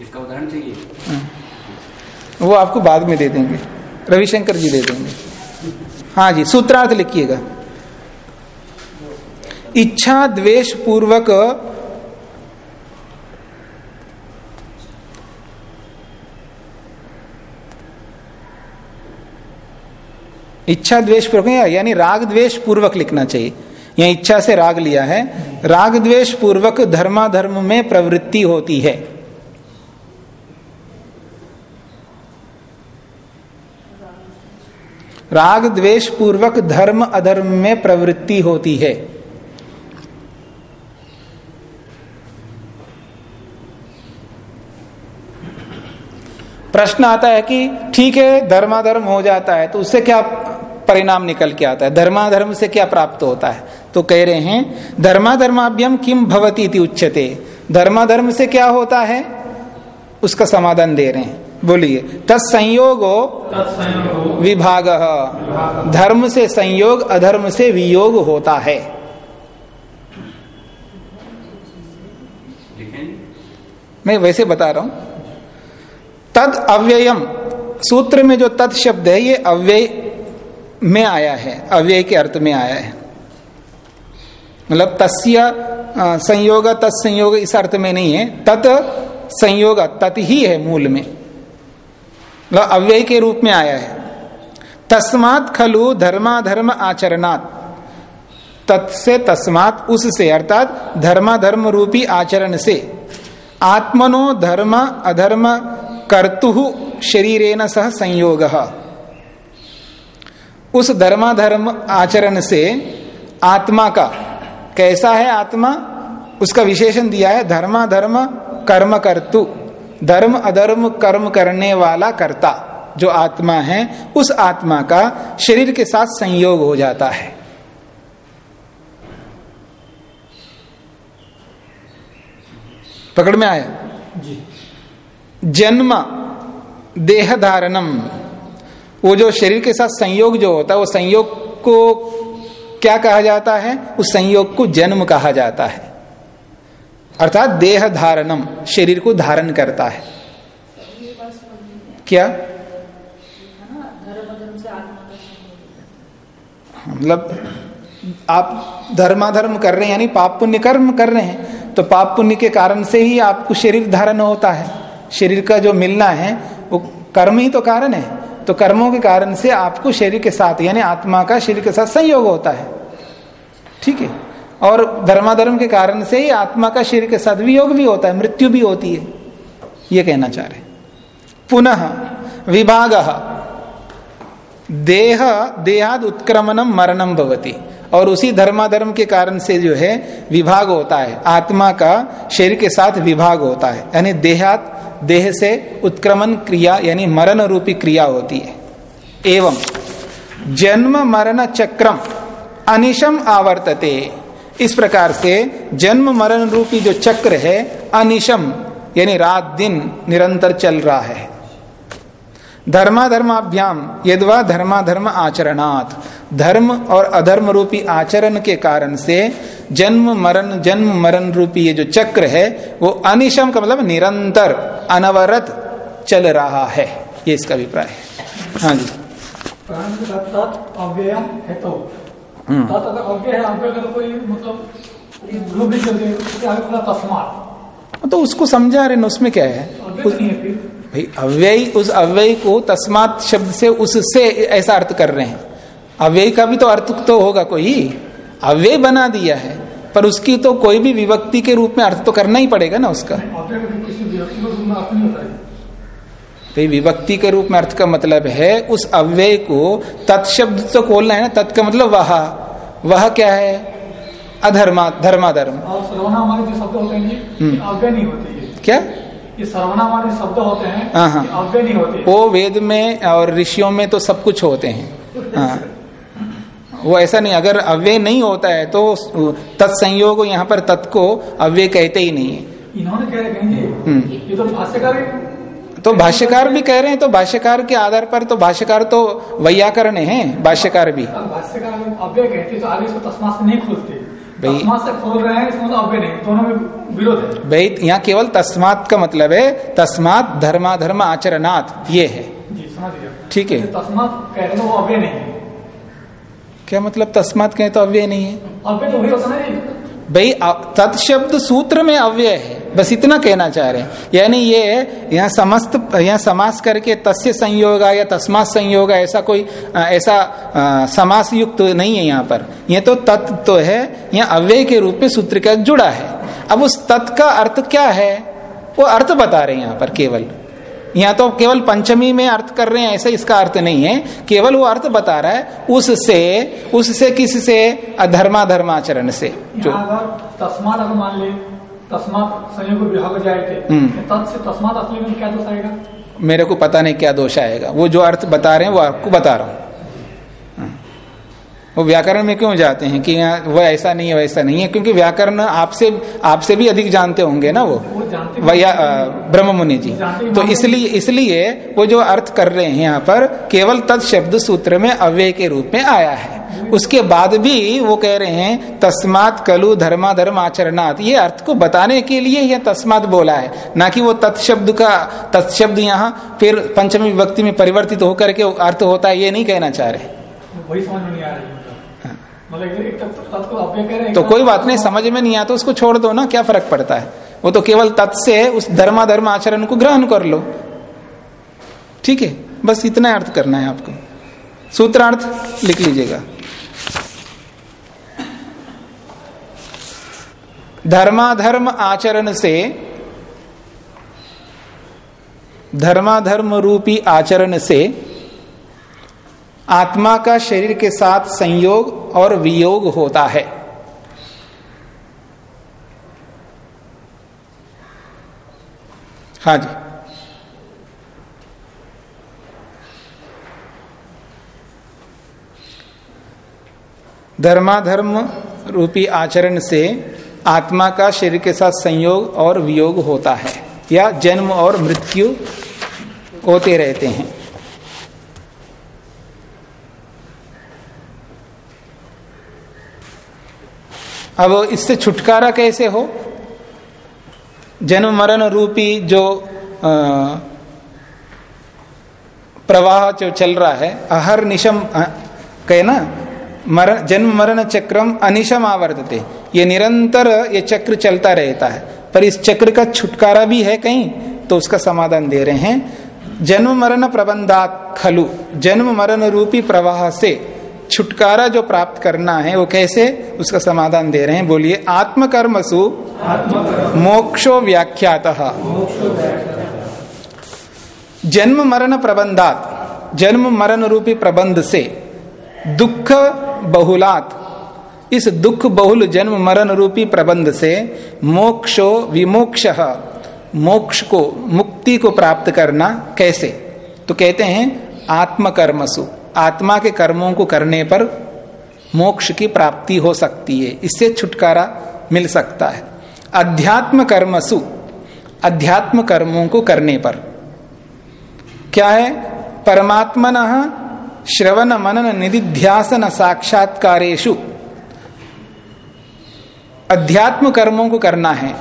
इसका उदाहरण चाहिए? वो आपको बाद में दे देंगे। रविशंकर जी दे देंगे। हाँ जी सूत्रार्थ लिखिएगा। इच्छा द्वेष पूर्वक इच्छा द्वेष पूर्वक यानी राग द्वेष पूर्वक लिखना चाहिए। यहाँ इच्छा से राग लिया है, राग द्वेष पूर्वक धर्माधर्म में प्रवृत्ति होती है। राग द्वेष पूर्वक धर्म अधर्म में प्रवृत्ति होती है। प्रश्न आता है कि, ठीक है, धर्माधर्म हो जाता है तो उससे क्या परिणाम निकल के आता है। धर्माधर्म से क्या प्राप्त होता है? तो कह रहे हैं धर्माधर्माभ्यम किम भवती इति उच्चते धर्माधर्म से क्या होता है? उसका समाधान दे रहे हैं। बोलिए तत्संयोगो तत्संयोग विभाग। धर्म से संयोग अधर्म से वियोग होता है। मैं वैसे बता रहा हूँ। तद अव्ययम। सूत्र में जो तत् शब्द है ये अव्यय में आया है, अव्यय के अर्थ में आया है। मतलब तस्य संयोग, तत्संयोग इस अर्थ में नहीं है, तत् संयोग, तत् ही है मूल में। मतलब अव्यय के रूप में आया है। तस्मात खलु धर्माधर्म आचरणात्। तत्से तस्मात उससे अर्थात धर्माधर्म रूपी आचरण से। आत्मनो धर्म अधर्म कर्तु शरीरेन सह संयोग। उस धर्माधर्म आचरण से आत्मा का कैसा है आत्मा? उसका विशेषण दिया है धर्माधर्म कर्म कर्तु। धर्म अधर्म कर्म करने वाला कर्ता जो आत्मा है उस आत्मा का शरीर के साथ संयोग हो जाता है। पकड़ में आया? जी। जन्म देह धारणम वो जो शरीर के साथ संयोग जो होता है, वो संयोग को क्या कहा जाता है? उस संयोग को जन्म कहा जाता है। अर्थात देह धारणम, शरीर को धारण करता है। क्या? मतलब आप धर्माधर्म कर रहे हैं, यानी पाप पुण्य कर्म कर रहे हैं तो पाप पुण्य के कारण से ही आपको शरीर धारण होता है। शरीर का जो मिलना है, वो कर्म ही तो कारण है। तो कर्मों के कारण से आपको शरीर के साथ, यानी आत्मा का शरीर के साथ संयोग होता है। ठीक है? और धर्माधर्म के कारण से ही आत्मा का शरीर के साथ वियोग भी होता है, मृत्यु भी होती है। ये कहना चाह रहे पुनः विभाग। देह, देहाद उत्क्रमणम मरणम भवती। और उसी धर्माधर्म के कारण से जो है, विभाग होता है। आत्मा का शरीर के साथ विभाग होता है। यानी देहात, देह से उत्क्रमण क्रिया, यानी मरण रूपी क्रिया होती है। एवं जन्म मरण चक्रम अनिशम आवर्तते। इस प्रकार से जन्म मरण रूपी जो चक्र है, अनिशम, यानी रात दिन निरंतर चल रहा है। धर्माधर्माभ्याम यदवा धर्माधर्म आचरणात्। धर्म और अधर्म रूपी आचरण के कारण से जन्म मरण जन्म मरण रूपी ये जो चक्र है वो अनिशम का मतलब निरंतर अनवरत चल रहा है। ये इसका अभिप्राय है। हाँ जी। अव्ययम है तो हम्म। अव्यय है तो कोई मतलब तो उसको समझा रहे उसमें क्या है? तो भाई अव्यय उस अव्यय को तस्मात शब्द से उससे ऐसा अर्थ कर रहे हैं। अव्यय का भी तो अर्थ तो होगा कोई। अव्यय बना दिया है पर उसकी तो कोई भी विभक्ति के रूप में अर्थ तो करना ही पड़ेगा ना उसका। भाई विभक्ति के रूप में अर्थ का मतलब है उस अव्यय को तत्शब्द तो खोलना है ना तत् का मतलब वह। वह क्या है? अधर्मा धर्माधर्म। हम्म। क्या? ये शब्द होते हैं हाँ, हाँ। अव्यय नहीं होते। वो वेद में और ऋषियों में तो सब कुछ होते हैं। हाँ। वो ऐसा नहीं अगर अव्यय नहीं होता है तो तत्संयोग यहाँ पर तत् को अव्यय कहते ही नहीं है। इन्होंने कह रहे हैं हम्म। ये तो भाष्यकार तो भाष्यकार भी कह रहे हैं तो भाष्यकार के आधार पर तो भाष्यकार तो वैयाकरण है भाष्यकार भी। भाष्यकार अव्यय कहते तो आगे इसको तस्मात से नहीं खोलते। तस्मात से खोल रहे हैं मतलब नहीं दोनों में विरोध है। भाई यहाँ केवल तस्मात का मतलब है तस्मात धर्मा धर्म आचरणात् ये है। ठीक है। तस्मात कह रहे अव्यय नहीं है। क्या मतलब तस्मात कहे तो अव्यय नहीं है? अव्यय तो वही होता भाई तत्शब्द सूत्र में अव्यय है। बस इतना कहना चाह रहे हैं। यानी ये, यहाँ समस्त, यहाँ समास करके तस्य संयोग या तस्मात संयोग, ऐसा कोई ऐसा समास युक्त नहीं है यहाँ पर। ये तो तत् तो है, यहाँ अव्यय के रूप में सूत्र का जुड़ा है। अब उस तत् का अर्थ क्या है? वो अर्थ बता रहे हैं यहाँ पर केवल। यहाँ तो केवल पंचमी में अर्थ कर रहे हैं ऐसा इसका अर्थ नहीं है केवल वो अर्थ बता रहा है उससे उससे किस से अधर्मा धर्माचरण से जो तस्मात अगर मान ले तस्मात संयोग विभाग जाए हम्म। तत् से तस्मात असली में क्या दोष आएगा मेरे को पता नहीं क्या दोष आएगा वो जो अर्थ बता रहे हैं वो आपको बता रहा हाँ। वो व्याकरण में क्यों जाते हैं कि यहाँ वह ऐसा नहीं है वैसा नहीं है? क्योंकि व्याकरण आपसे आपसे भी अधिक जानते होंगे ना वो? वो ब्रह्म मुनि जी। तो इसलिए इसलिए वो जो अर्थ कर रहे हैं यहाँ पर केवल तत् शब्द सूत्र में अव्यय के रूप में आया है। उसके बाद भी वो कह रहे हैं तस्मात कलु धर्मा धर्म आचरणात। ये अर्थ को बताने के लिए यह तस्मात बोला है। ना कि वो तत्शब्द का तत्शब्द यहाँ फिर पंचमी विभक्ति में परिवर्तित होकर के अर्थ होता है ये नहीं कहना चाह रहे। वही समझ में नहीं आ रही तो कोई बात नहीं समझ में नहीं आता उसको छोड़ दो ना क्या फ़र्क पड़ता है? वो तो केवल तत् से उस धर्मा धर्म आचरण को ग्रहण कर लो। ठीक है? बस इतना अर्थ करना है आपको। सूत्रार्थ लिख लीजिएगा। धर्माधर्म आचरण से धर्माधर्म रूपी आचरण से आत्मा का शरीर के साथ संयोग और वियोग होता है। हाँ जी। धर्माधर्म रूपी आचरण से आत्मा का शरीर के साथ संयोग और वियोग होता है। या जन्म और मृत्यु होते रहते हैं। अब इससे छुटकारा कैसे हो? जन्म मरण रूपी जो प्रवाह जो चल रहा है, अहर निशम कहे ना मरण जन्म मरण चक्रम अनिशम आवर्तते। ये निरंतर ये चक्र चलता रहता है। पर इस चक्र का छुटकारा भी है कहीं तो उसका समाधान दे रहे हैं। जन्म मरण प्रबंधात खलु। जन्म मरण रूपी प्रवाह से छुटकारा जो प्राप्त करना है, वो कैसे? उसका समाधान दे रहे हैं। बोलिए, आत्मकर्मसु मोक्षो व्याख्यात। जन्म मरण प्रबंधात। जन्म मरण रूपी प्रबंध से दुख बहुलात। इस दुख बहुल जन्म मरण रूपी प्रबंध से मोक्षो विमोक्ष। मोक्ष को, मुक्ति को प्राप्त करना कैसे? तो कहते हैं, आत्मकर्मसु। आत्मा के कर्मों को करने पर मोक्ष की प्राप्ति हो सकती है। इससे छुटकारा मिल सकता है। अध्यात्म कर्मसु, अध्यात्म कर्मों को करने पर। क्या है? परमात्मन श्रवण मनन निधिध्यासन साक्षात्कारेशु अध्यात्म कर्मों को करना है।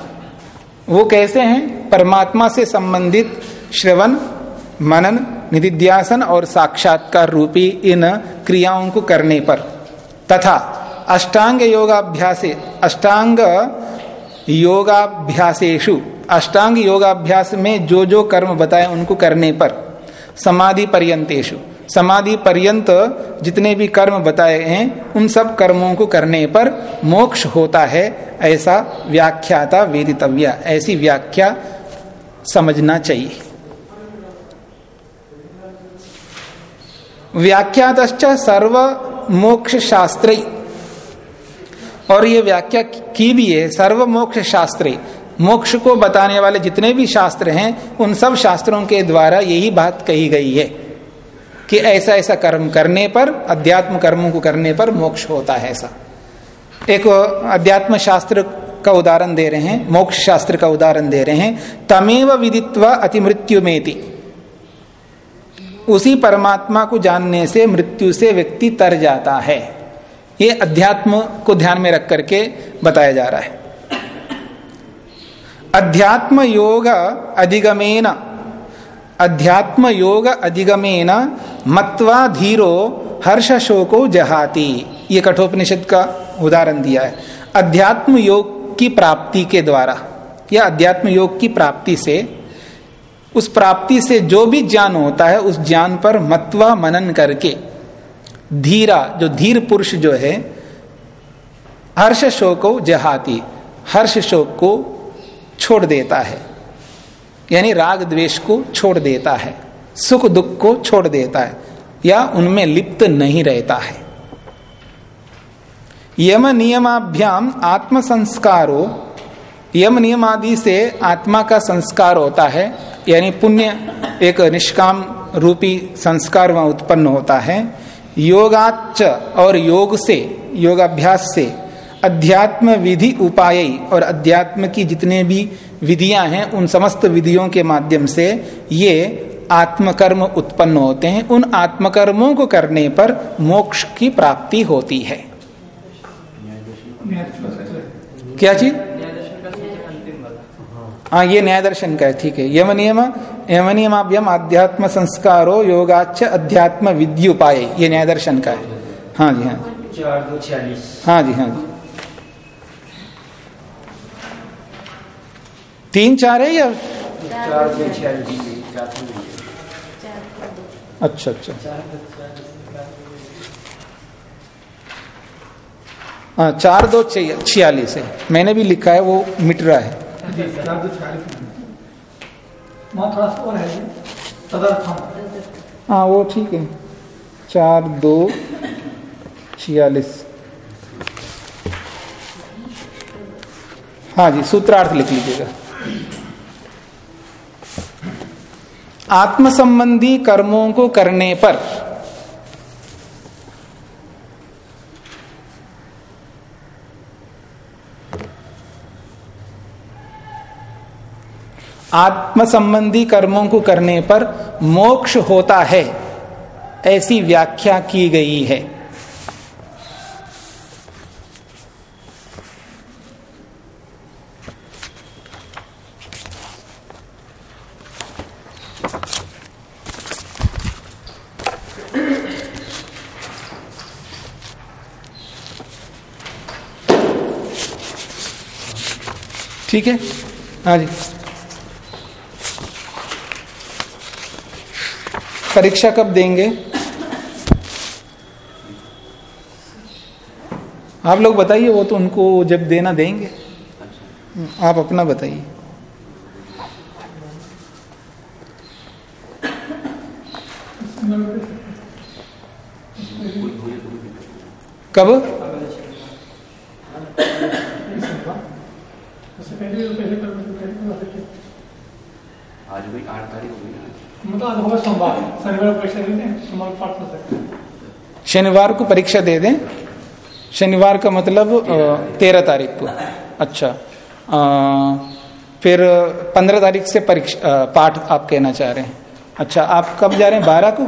वो कैसे हैं? परमात्मा से संबंधित श्रवण मनन, निधिध्यासन और साक्षात्कार रूपी इन क्रियाओं को करने पर। तथा अष्टांग योगाभ्यास, अष्टांग योगाभ्यासेशु अष्टांग योगाभ्यास में जो जो कर्म बताए उनको करने पर, समाधि पर्यंतेशु समाधि पर्यंत जितने भी कर्म बताए हैं, उन सब कर्मों को करने पर मोक्ष होता है, ऐसा व्याख्याता वेदितव्य। ऐसी व्याख्या समझना चाहिए। व्याख्यात सर्व मोक्ष शास्त्री और ये व्याख्या की भी है सर्व मोक्ष शास्त्र मोक्ष को बताने वाले जितने भी शास्त्र हैं, उन सब शास्त्रों के द्वारा यही बात कही गई है कि ऐसा ऐसा कर्म करने पर, अध्यात्म कर्मों को करने पर मोक्ष होता है ऐसा। एक अध्यात्म शास्त्र का उदाहरण दे रहे हैं मोक्ष शास्त्र का उदाहरण दे रहे हैं, तमेव विदित्वा अति मृत्यु में उसी परमात्मा को जानने से, मृत्यु से व्यक्ति तर जाता है। ये अध्यात्म को ध्यान में रख करके बताया जा रहा है। अध्यात्म योग अधिगमेन, अध्यात्म योग अधिगमेन मत्वा धीरो हर्ष शोको जहाती। ये कठोपनिषद का उदाहरण दिया है। अध्यात्म योग की प्राप्ति के द्वारा, या अध्यात्म योग की प्राप्ति से उस प्राप्ति से जो भी ज्ञान होता है, उस ज्ञान पर मत्वा मनन करके, धीरा, जो धीर पुरुष जो है, हर्ष शोको जहाती, हर्ष शोक को छोड़ देता है। यानी राग द्वेष को छोड़ देता है, सुख दुख को छोड़ देता है, या उनमें लिप्त नहीं रहता है। यम नियमाभ्याम आत्म संस्कारो यम नियम आदि से आत्मा का संस्कार होता है यानी पुण्य एक निष्काम रूपी संस्कार वहाँ उत्पन्न होता है। योगाच और योग से योगाभ्यास से अध्यात्म विधि उपाय और अध्यात्म की जितने भी विधियाँ हैं उन समस्त विधियों के माध्यम से ये आत्मकर्म उत्पन्न होते हैं। उन आत्मकर्मों को करने पर मोक्ष की प्राप्ति होती है। क्या चीज़ न्याय दर्शन का सूत्र अंतिम वाला हाँ ये न्याय दर्शन का है, ठीक है। यम नियम यम नियमाभ्यम अध्यात्म संस्कारो योगाच अध्यात्म विद्युपाय, ये न्याय दर्शन का है। हाँ जी हाँ जी। हाँ जी हाँ जी। तीन चार है या? अच्छा अच्छा। हाँ चार दो छियालीस है। मैंने भी लिखा है, वो मिट रहा है। वहाँ थोड़ा सा और है जी। तदर्थम हाँ वो ठीक है। चार दो छियालीस। हाँ जी सूत्रार्थ लिख लीजिएगा। आत्म संबंधी कर्मों को करने पर आत्म संबंधी कर्मों को करने पर मोक्ष होता है। ऐसी व्याख्या की गई है। ठीक है? हाँ जी। परीक्षा कब देंगे? आप लोग बताइए, वो तो उनको जब देना देंगे। आप अपना बताइए। कब उससे पहले पहले कर पहले आज भाई आठ तारीख हो गई ना मतलब आज होगा सोमवार शनिवार परीक्षा देते हैं सोमवार पाठ कर सकते हैं शनिवार को परीक्षा दे दें। शनिवार का मतलब तेरह तारीख को। अच्छा। अ, फिर पंद्रह तारीख से परीक्षा पाठ आप कहना चाह रहे हैं। अच्छा आप कब जा रहे हैं? बारह को?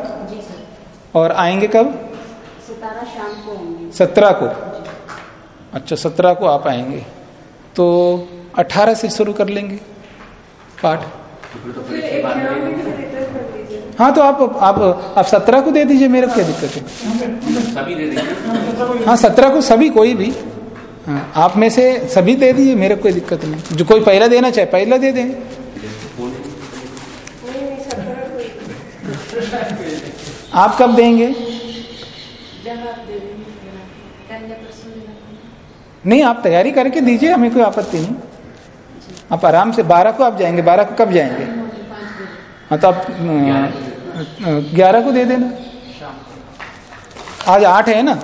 और आएँगे कब? सितारा शाम को होंगे। सत्रह को? अच्छा सत्रह को आप आएँगे। तो अठारह से शुरू कर लेंगे पाठ। हाँ तो आप आप आप सत्रह को दे दीजिए मेरे को क्या दिक्कत है? सभी दे हाँ सत्रह को सभी कोई भी। हाँ, आप में से सभी दे दीजिए मेरे कोई दिक्कत नहीं। जो कोई पहला देना चाहे पहला दे दें। आप कब देंगे? नहीं आप तैयारी करके दीजिए हमें कोई आपत्ति नहीं। आप आराम से बारह को आप जाएँगे बारह को कब जाएँगे? हाँ तो आप ग्यारह को दे देना। आज आठ है ना?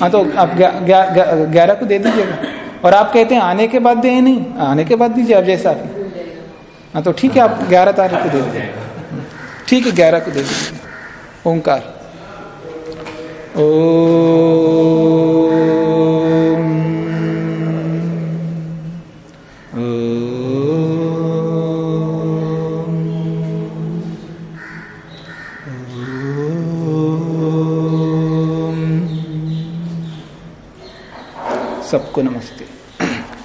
हाँ तो आप ग्या- ग्या- ग्या- ग्यारह को दे दीजिएगा। और आप कहते हैं, आने के बाद दे नहीं? आने के बाद दीजिए, आप जैसा आप हाँ तो ठीक है, आप ग्यारह तारीख को दे दीजिए। ठीक है, ग्यारह को दे दीजिए। ओंकार। ओम सबको नमस्ते